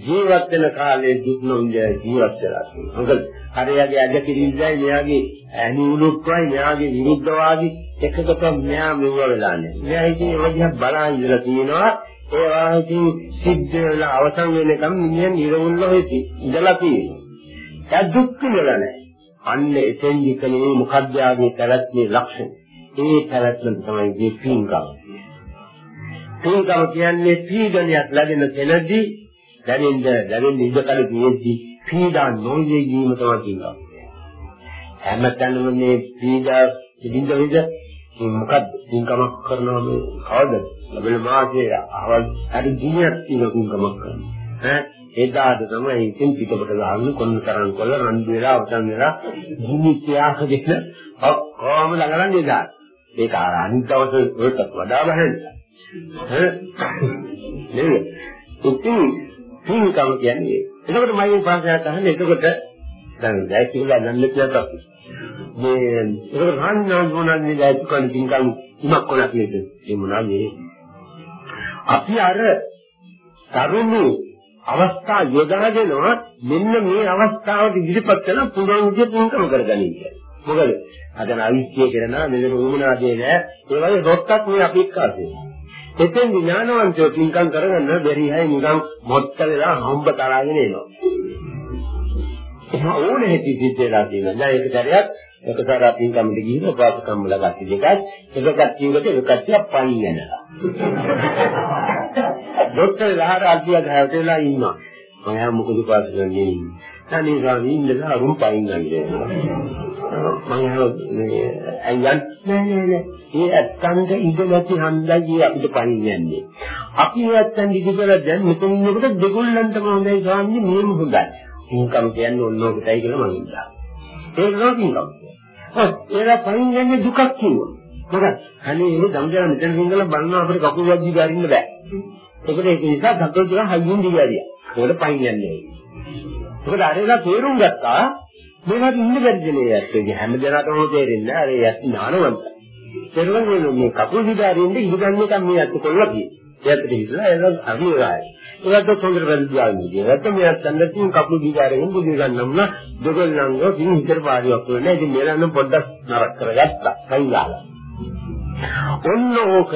ජීවත් වෙන කාලේ දුක් නොවිඳ ජීවත් වෙලා තියෙනවා. මොකද හරියගේ අද කිරිල්ලයි මෙයාගේ ඇහි උලුක්වයි මෙයාගේ විරුද්ධවාදී එකකට මෙයා මෙව වෙලා නැහැ. මෙයා ඉතින් ඒ වගේ බලන් ඉඳලා තියෙනවා. ඒ වාහිතින් සිද්ධ වෙලා අවසන් වෙනකම් මිනිහන් ඉරවුල්ල වෙති ඉඳලා තියෙනවා. ඒ දුක් විඳලා නැහැ. අන්න එතෙන්දි කලේ මොකක්ද යාගේ පැවැත්මේ ලක්ෂණ. ඒ පැවැත්ම තමයි මේ පින්කම. පින්කම කියන්නේ පීඩනයක් ලැබෙන තැනදී දැනෙන්න දැනෙන්න ඉඩකඩ තියෙද්දි පීඩා නොයේ ජීව තමයි පින්කම. හැමතැනම මේ පීඩා ඉදින්ද විද මොකක්ද පින්කමක් කරනවා මේ කවදද? ලැබෙන මාසේ අවල් හරි දිනයක් තියෙන පින්කමක් කරනවා. ඈ එදාට තමයි ඉතින් පිටපොට ගහන්න කොන්න තරම් කොල්ල රණ්ඩු වෙලා අවසන් වෙලා ගිනි ත්‍යාස දෙන ඔක්කොම ළඟලන්නේ එදා. ඒක අනිත් දවසේ වලට වඩා බහැන්න. ඈ නේද? ඉතින් පින්කම කියන්නේ එතකොට මයින් පාසයක් අහන්නේ එතකොට දැන් දැයිතිලා නන්නේ කියලා අපි. මේ ඒකට රාන්නාන් මොනවාද දැයිතු කන පින්කම් ඉමක් කොලා කියන්නේ. ඒ මොනවාද මේ? අපි අර තරුණු අවස්ථා යොදාගෙනවා මෙන්න මේ අවස්ථාවට ඉදිරිපත් කරන පුළුවන් විදිය පුංකම කරගනින්න කියලා. මොකද අදන අවිච්ඡය කරනවා මෙතන උමුණාදී නෑ. ඒ වගේ රොත්තක් මේ අපේක්ෂාවේ. එතෙන් ඥානවන්තයෝ පින්කම් කරගන්න බැරි අය නිකන් මොත්ත වෙලා හම්බ තරගෙන එනවා. එහෙනම් ඕනේ හිති සිද්ධලා තියෙනවා. දැන් ඒක දැරියක් එකතර පින්කම්ට ගිහින් උපාසකම් වල ගත්ත දෙකයි එක කච්චියකට එක කච්චියක් පයින් යනවා. ડોක්ටර් ලහර අල්පිය ගහලා ඉන්නවා. මම මොකද පාස් කරන්නේ ඉන්නේ. තනිය ගාමින් ඉඳලා රුම් පයින් ගන්නවා. මම මේ අයන් නෑ නෑ නෑ. ඒ ඇත්තන්ට ඉඳ නැති හන්දයි අපිට පයින් යන්නේ. අපි ඇත්තන් ඉඳලා දැන් මෙතන ඉන්නකොට දෙගොල්ලන්ටම හොඳයි ගාන්නේ මේම හොඳයි. පින්කම් කියන්නේ ඕන ඔකටයි කියලා මම හිතා. ඒක නෝ පින්කම්. ඔව් ඒලා පයින් යන්නේ දුකක් කිව්වා. මොකද අනේ මේ දම්ජන මෙතන සිංගල බලනවා අපිට කකුල් වදින්න බැරින්න බෑ. ඒකට ඒක නිසා සතෝ ටික හයියෙන් දිගාරියා. ඒකට පයින් යන්නේ. මොකද අරේලා තේරුම් ගත්තා මේකට ඉන්න බැරිද මේ ඇත්තේ හැම දෙනාටම තේරෙන්නේ අර යත් ඥානවන්ත. තේරුම් මේ කකුල් දිගාරින්නේ ඉඳගන්න එක මේ අත් කොල්ලා කියේ. ඒකට හිතලා ඒක අරියයි. ඒකට හොඳට වැරදියාන්නේ. ඒකට මේ අත්දැකීම් කපු දිගාරෙන් බුදු ගන්නම්ම දෙගොල්ලන්ගේ දින හිතර පාරියක් වෙන්නේ. ඉතින් මේලන්න පොඩ්ඩක් නරක කරගත්තා. කයිලාලා. ඔන්න ඕක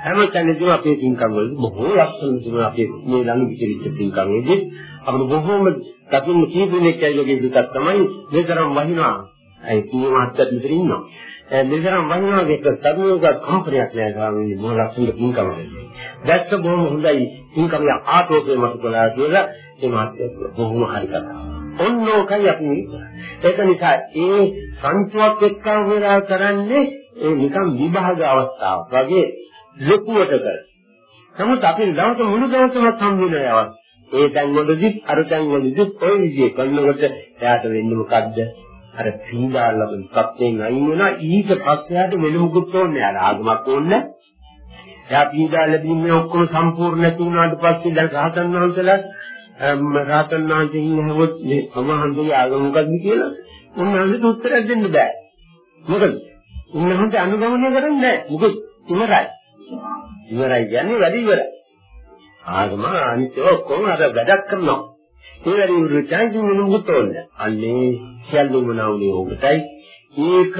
හැම තැනදීම අපේ තින්කම් වල බොහෝ ලක්ෂණ තිබුණා අපේ මේ ළඟ විචිරිච්ච තින්කම් වලදී අපිට බොහෝම දකින්න කීපෙනෙක් ඇවිල්ලා දුකක් තමයි මේ තරම් වහිනවා. ඒ කීම අත්‍යත් මෙතන ඉන්නවා. මේ තරම් වහිනවා කියන සතුටුක කම්පනයක් නෑ ගාමී මොන ලක්ෂණ තින්කම් වලදී. දැක්ක බොහොම හොඳයි තින්කම් ය ආතෝකේ මත කළා කියලා ඒ මාත්‍ය බොහොම හරි කතාවක්. ඔන්න ඕකයි අපි ඒක නිසා ඒ සංචුවක් එක්කම වෙලා කරන්නේ ඒ නිකන් විභාග අවස්ථාවක් වගේ ලොකුවට කර. නමුත් අපි දවස මුළු දවසම සම්මුණයවක්. ඒ තැන් වලදී අර තැන් වලදී ඔය විදිහේ කරනකොට එයාට වෙන්නේ මොකද්ද? අර පීඩාලම සත්‍යයෙන් අයින් වෙනවා ඊට පස්සේ යාට වෙන මුකුත් ඕනේ නැහැ. ආගමක් ඕනේ එයා පීඩා ලැබීමේ ඔක්කොම සම්පූර්ණ නැති වුණාට පස්සේ දැන් රහතන් වහන්සේලා රහතන් වහන්සේ ඉන්නවොත් මේ සමහන්තුගේ ආගම මොකද්ද කියලා උන්වහන්සේට උත්තරයක් දෙන්න බෑ. මොකද උන්වහන්සේ අනුගමනය කරන්නේ නැහැ. මොකද ඉවරයි. ඉවරයි කියන්නේ වැඩි ඉවරයි. ආගම අනිත් ඔක්කොම අර වැඩක් කරනවා. ඒ වැඩි ඉවරයි මොනුත් ඕනේ. අන්නේ සියල්ලම නාවුනේ ඔබටයි. ඒක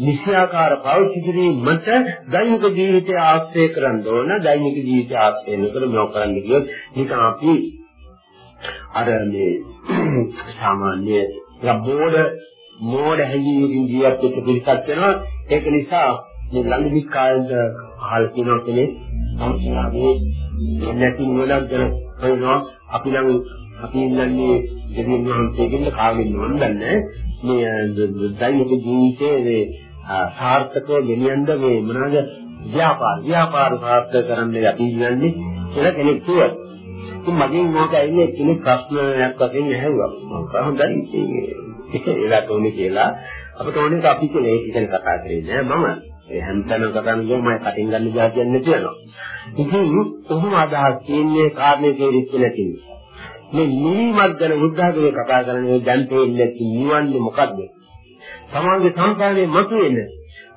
නිශ්‍යාකාර පාවිච්චි කිරීමට දෛනික ජීවිතය ආශ්‍රය කරන්න ඕන. දෛනික ජීවිතය ආශ්‍රය නොකර මේක කරන්න කියොත් නිකන් අපි අර මේ සාමාන්‍ය බෝඩ මෝඩ හැඟීමකින් ජීවත් වෙච්ච පිරිසක් වෙනවා ඒක නිසා මේ ළඟදි කාලෙද අහලා තියෙනවා කෙනෙක් සම්පූර්ණයේ නැති නෝලක් ගැන කියනවා අපි නම් අපි ඉන්නන්නේ දෙවියන් වහන්සේගෙන් කාගෙන් නොවන්නන්නේ මේ දෛනික ජීවිතයේ මේ සාර්ථකව ගෙනියන්න මේ මොනවාද ව්‍යාපාර ව්‍යාපාර සාර්ථක කරන්න අපි ඉන්නන්නේ කියලා කෙනෙක් කිව්වා. ඉතින් මගෙන් මොකද ඇන්නේ කෙනෙක් ප්‍රශ්නයක් වශයෙන් ඇහුවා. මම කොහොමද ඒක ඒකට ඕනේ කියලා අපිට ඕනේ අපි කියලා ඒක ගැන කතා කරේ නෑ මම ඒ හැමතැනම කතා කරන්නේ මම කටින් ගන්න જાතියක් නැති වෙනවා. ඉතින් කොහොම අදහස් තියෙන්නේ කාරණේ තේරිච්ච නැති නිසා. මේ නිවිමත් ගැන බුද්ධාගමේ කතා කරන්නේ දැන් තේින්නේ නිවන්නේ මොකද්ද? සමාජයේ සංස්කාරයේ මතුවෙන්නේ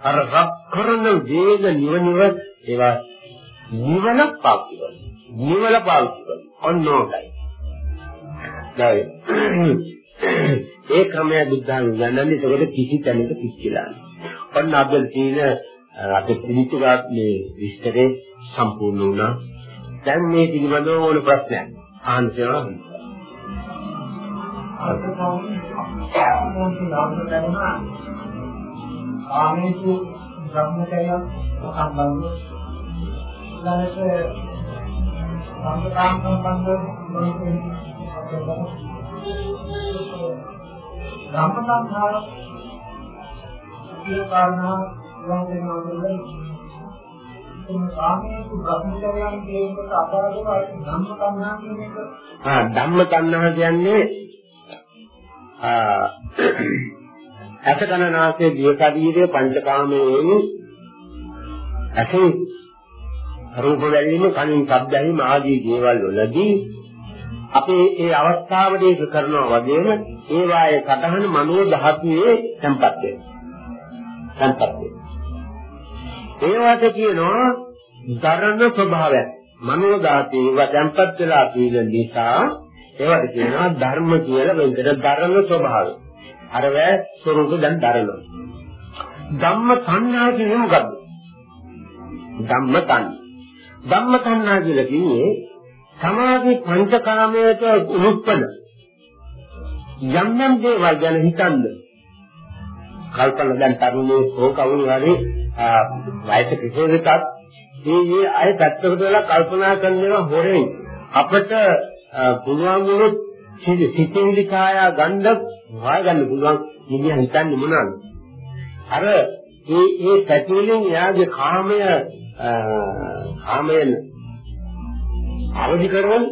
අර රක් කරන වේග නිවනිව ඒවා නිවන පාවිච්චි කරනවා. නිවන පාවිච්චි කරනවා. ඔන්නෝයි. දැන් ඒ ක්‍රමය බුද්ධාගම ගන්නන්නේ ඒකට කිසි තැනක පිච්චිලා නැහැ. ඔන්න අපේ තියෙන අපේ පිළිතුරක් මේ විස්තරේ සම්පූර්ණ වුණා. දැන් මේ පිළිබඳව ඕන ප්‍රශ්නයක් අහන්න තියෙනවා. ආමේසු බ්‍රහ්මචර්ය සම්බන්ධ ඊළඟට සම්ප්‍රදාන සම්බන්ධ ධම්මසංඛාර කියන කාරණා ගොන් වෙනවා කියන්නේ මේ සාමීසු බ්‍රහ්මචර්යයන් කියන එකට අදාළව ධම්ම තණ්හා කියන එක ආ ධම්ම තණ්හා කියන්නේ ආ අසකනාසේ දිය ශරීරයේ පංචකාමයේ ඇසේ රූප වැලීම කනින් ශබ්ද ඇහිම ආදී දේවල් වලදී අපේ ඒ අවස්ථාවද ඒක කරනවා වගේම ඒ වායේ සතහන මනෝ ධාතුවේ tempat වෙනවා. tempat වෙනවා. ඒවට කියනවා ධර්ම ස්වභාවය. මනෝ ධාතුවේ tempat වෙලා තියෙන නිසා ඒවට කියනවා ධර්ම කියලා වෙනතර ධර්ම ස්වභාවය. අර වේ ස්වરૂප දැන් ධර්ම. ධම්ම සංඥා කියන්නේ මොකද්ද? ධම්ම සංඥා. ධම්ම සංඥා කියලා කියන්නේ සමාධි පංචකාමයට උරුප්පන යම් යම් දේවල් ගැන හිතන්න. කල්පන දැන් තරුණේ හෝ කවුරු හරි වයස කිසිවෙකත් මේ මේ අය පැත්තකට වෙලා කල්පනා කරනවා හොරෙන් අපිට පුළුවන් වුණොත් සිතිවිලි කායා ගන්න හොයා ගන්න පුළුවන් නිදිය හිතන්නේ මොනවාද? අර ඒ ඒ පැතිවලින් එයාගේ කාමය කාමයෙන් අවදි කරන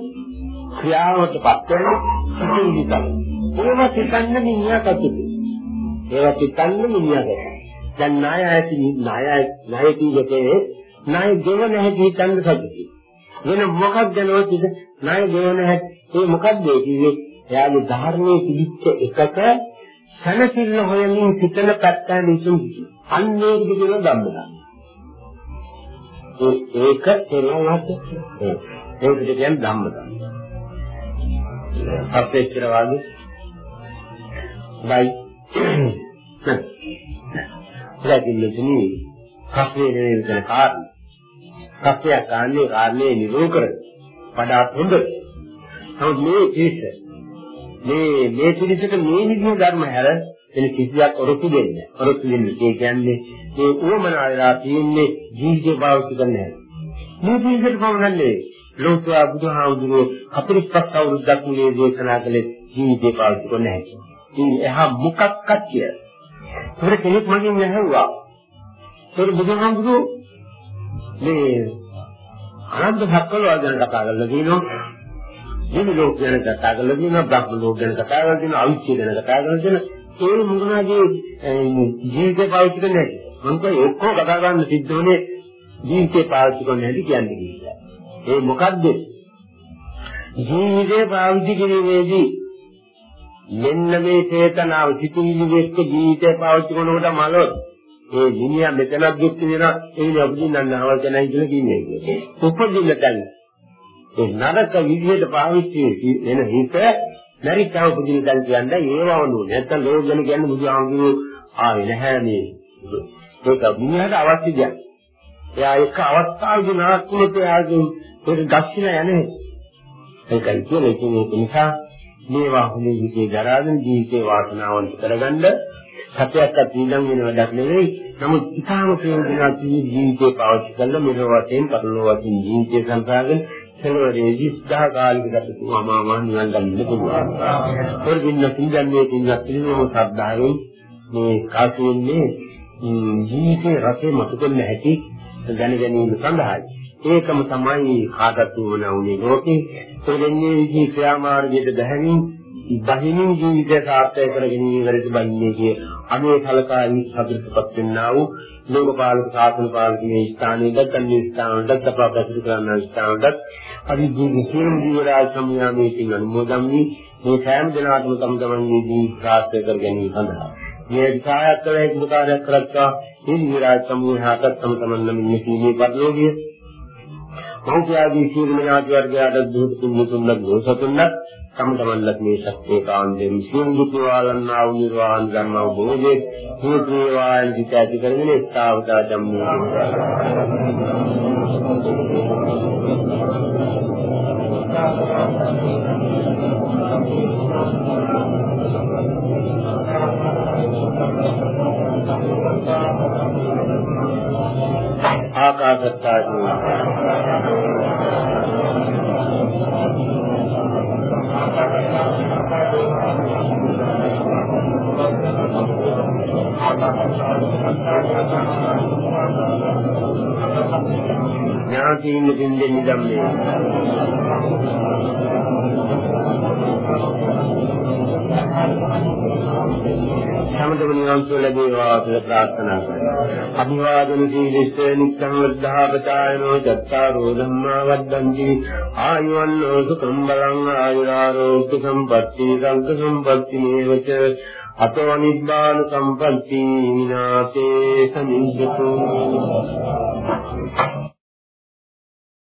ක්‍රියාවටපත් වෙන සිතිවිලි තමයි ඒවා සිතන්න මිනිහා කතුයි. ඒවා සිතන්න මිනිහා කතුයි. දැන් ණය ඇති ණය ණය කීයකේ ණය ගෙවන හැටි හිතන්න සතුටුයි. වෙන මොකක්ද නෝතිද ණය ගෙවන හැටි ඒ මොකක්ද ඒ කිව්වේ? එයාගේ ධර්මයේ පිළිච්ච එකක සනසිල්ල හොයමින් සිතන පැත්තෙන් ඉසුම් අන්නේ විදිහට ධම්මදා. ඒ ඒක තේරුම්වත් ඒ ඒකට කියන්නේ ධම්මදා. අපේක්ෂර වාගේ බයි ඉතින් කප්පේ නෙවෙයි කියන කාරණා. කප්පයක් ගන්නේ කාරණේ නිරෝධ කර වඩා හොඳ. නමුත් මේ ඒස මේ මේ පිළිසක මේ විදිහ ධර්ම හැර එන කිසියක් ඔරොත්තු දෙන්නේ. ඔරොත්තු දෙන්නේ ඒ කියන්නේ මේ උවමනාවලා තියෙන්නේ ජීවිතය පාවිච්චි කරන්න හැර. මේ පිළිසක පමණන්නේ ලෝකවා බුදුහාමුදුරුවෝ අපරිප්පත් අවුරුද්දක් මුලේ දේශනා කළේ ජීවිතය පාවිච්චි කරන්න හැටි. ඉතින් එහා මොකක්වත් කිය. ඒකට කෙනෙක් මගෙන් ඇහුවා. ඒක බුදුහාමුදුරුවෝ මේ අනන්ත සක්වල ගැන කතා කරලා දිනනවා. දින ලෝක ගැන කතා කරලා දිනනවා. බ්‍රහ්ම ලෝක ගැන කතා කරලා දිනනවා. අවිච්ඡේ ගැන කතා කරලා දිනනවා. ඒ මුගුණාගේ ජීවිතය පාවිච්චි කරන්න හැටි. මම කිය ඔක්කොම කතා කරන්න සිද්ධ වුණේ ජීවිතය පාවිච්චි කරන්න හැටි කියන්නේ කියලා. ඒ මොකද්ද? ජීවිතය පාවිච්චි කිරීමේදී මෙන්න මේ චේතනාව සිතුවිලි එක්ක ජීවිතය පාවිච්චි කරනකොට මලොත් ඒ මිනිහා මෙතනක් දුක් විඳිනවා ඒ විදිහ උපදින්නන්න අවශ්‍යයි කියලා කියන්නේ. උපදින්න තැන. ඒ නරක විදිහට පාවිච්චි වෙන හිත නරිකව උපදින්න තැන කියන්නේ ඒවව නෝ. නැත්තම් ලෝකගෙන කියන්නේ බුදුහාමුදුරුවෝ ආවේ නැහැ මේ. ඒක මිනිහට අවශ්‍ය දෙයක්. එයා එක අවස්ථාවකදී නරක වුණොත් එයාගේ ඒක දක්ෂින යන්නේ. ඒකයි කියන්නේ ඒක නිසා මේවා හොඳ විදිහේ දරාගෙන ජීවිතේ වාසනාවන්ත කරගන්න සත්‍යයක්වත් ඊළඟ වෙන වැඩක් නෙවෙයි. නමුත් ඊටාම ප්‍රයෝජනවත් ජීවිතේ පාවිච්චි කරලා මෙලොව වශයෙන් පරලොව වශයෙන් ජීවිතේ සංසාරයෙන් සෙලවරේ ජීස්දා කාලික ගත අමාමා නිවන් ගන්න පුළුවන්. පොරදින්න පිළිගන්නේ තින්නත් පිළිවෙම ශ්‍රද්ධාවෙන් මේ කාසියන්නේ ජීවිතේ රසය මතු කරන්න හැටි දැන ගැනීම සඳහායි. ඒකම තමයි කාටත් වුණ උනේ ලෝකේ. ඒ දෙන්නේ විදි ක්‍රියාමාර්ගයට දැහැමින් බහිමින් ජීවිතය සාර්ථක කරගෙන ඉවරට බන්නේ කිය අනේ සලකායි සතුටපත් වෙන්නා වූ ලෝකපාලක සාසන පාලකයේ ස්ථානයේ දත්තන්නේ ස්ථානවලට අපපසු කරන ස්ථානවලට අධිජීවි සියලු ජීවරාජ සම්යාමයෙන් අනුමෝදන් වී මේ සෑම දිනකටම තම තමන්ගේ ජීවිත සාර්ථක කර ගැනීම සඳහා මේ විකාරයක් කළ හැකි උපකාරයක් කරත්තා මේ ජීවරාජ සමූහයට තම තමන් නමින් සීලේ පරිලෝකීය මෞඛ්‍යාදී සියලු ඥාති වර්ගයාට දුහුතු තුන්මුතුන්ලා ගෝසතුන්ලා තම තමන්ලත් මේ ශක්තිය කාන්දෙන් සිංදුකවාලන්නා වූ නිර්වාණ ධර්ම අවබෝධයේ හේතු වේවායන් සිත ඇති කරගෙන ස්ථාවතා ධම්මෝ ආකාශත්තාදී ඥාතියින් දෙන්නේ ධම්මේ හැමදෙම නිවන් සුව ලැබේවා කියලා ප්‍රාර්ථනා කරනවා. අභිවාදන සීලස්ස නික්ඛං වද්ධාපචායනෝ චත්තාරෝ ධම්මා වද්දන්ති. ආයුවන්නෝ සුඛං බලං ආයුරාරෝග්‍ය සම්පatti සංඝ සම්පatti නේවච. අතෝ නිබ්බාන සම්පatti විනාතේ සමිඤ්ඤතු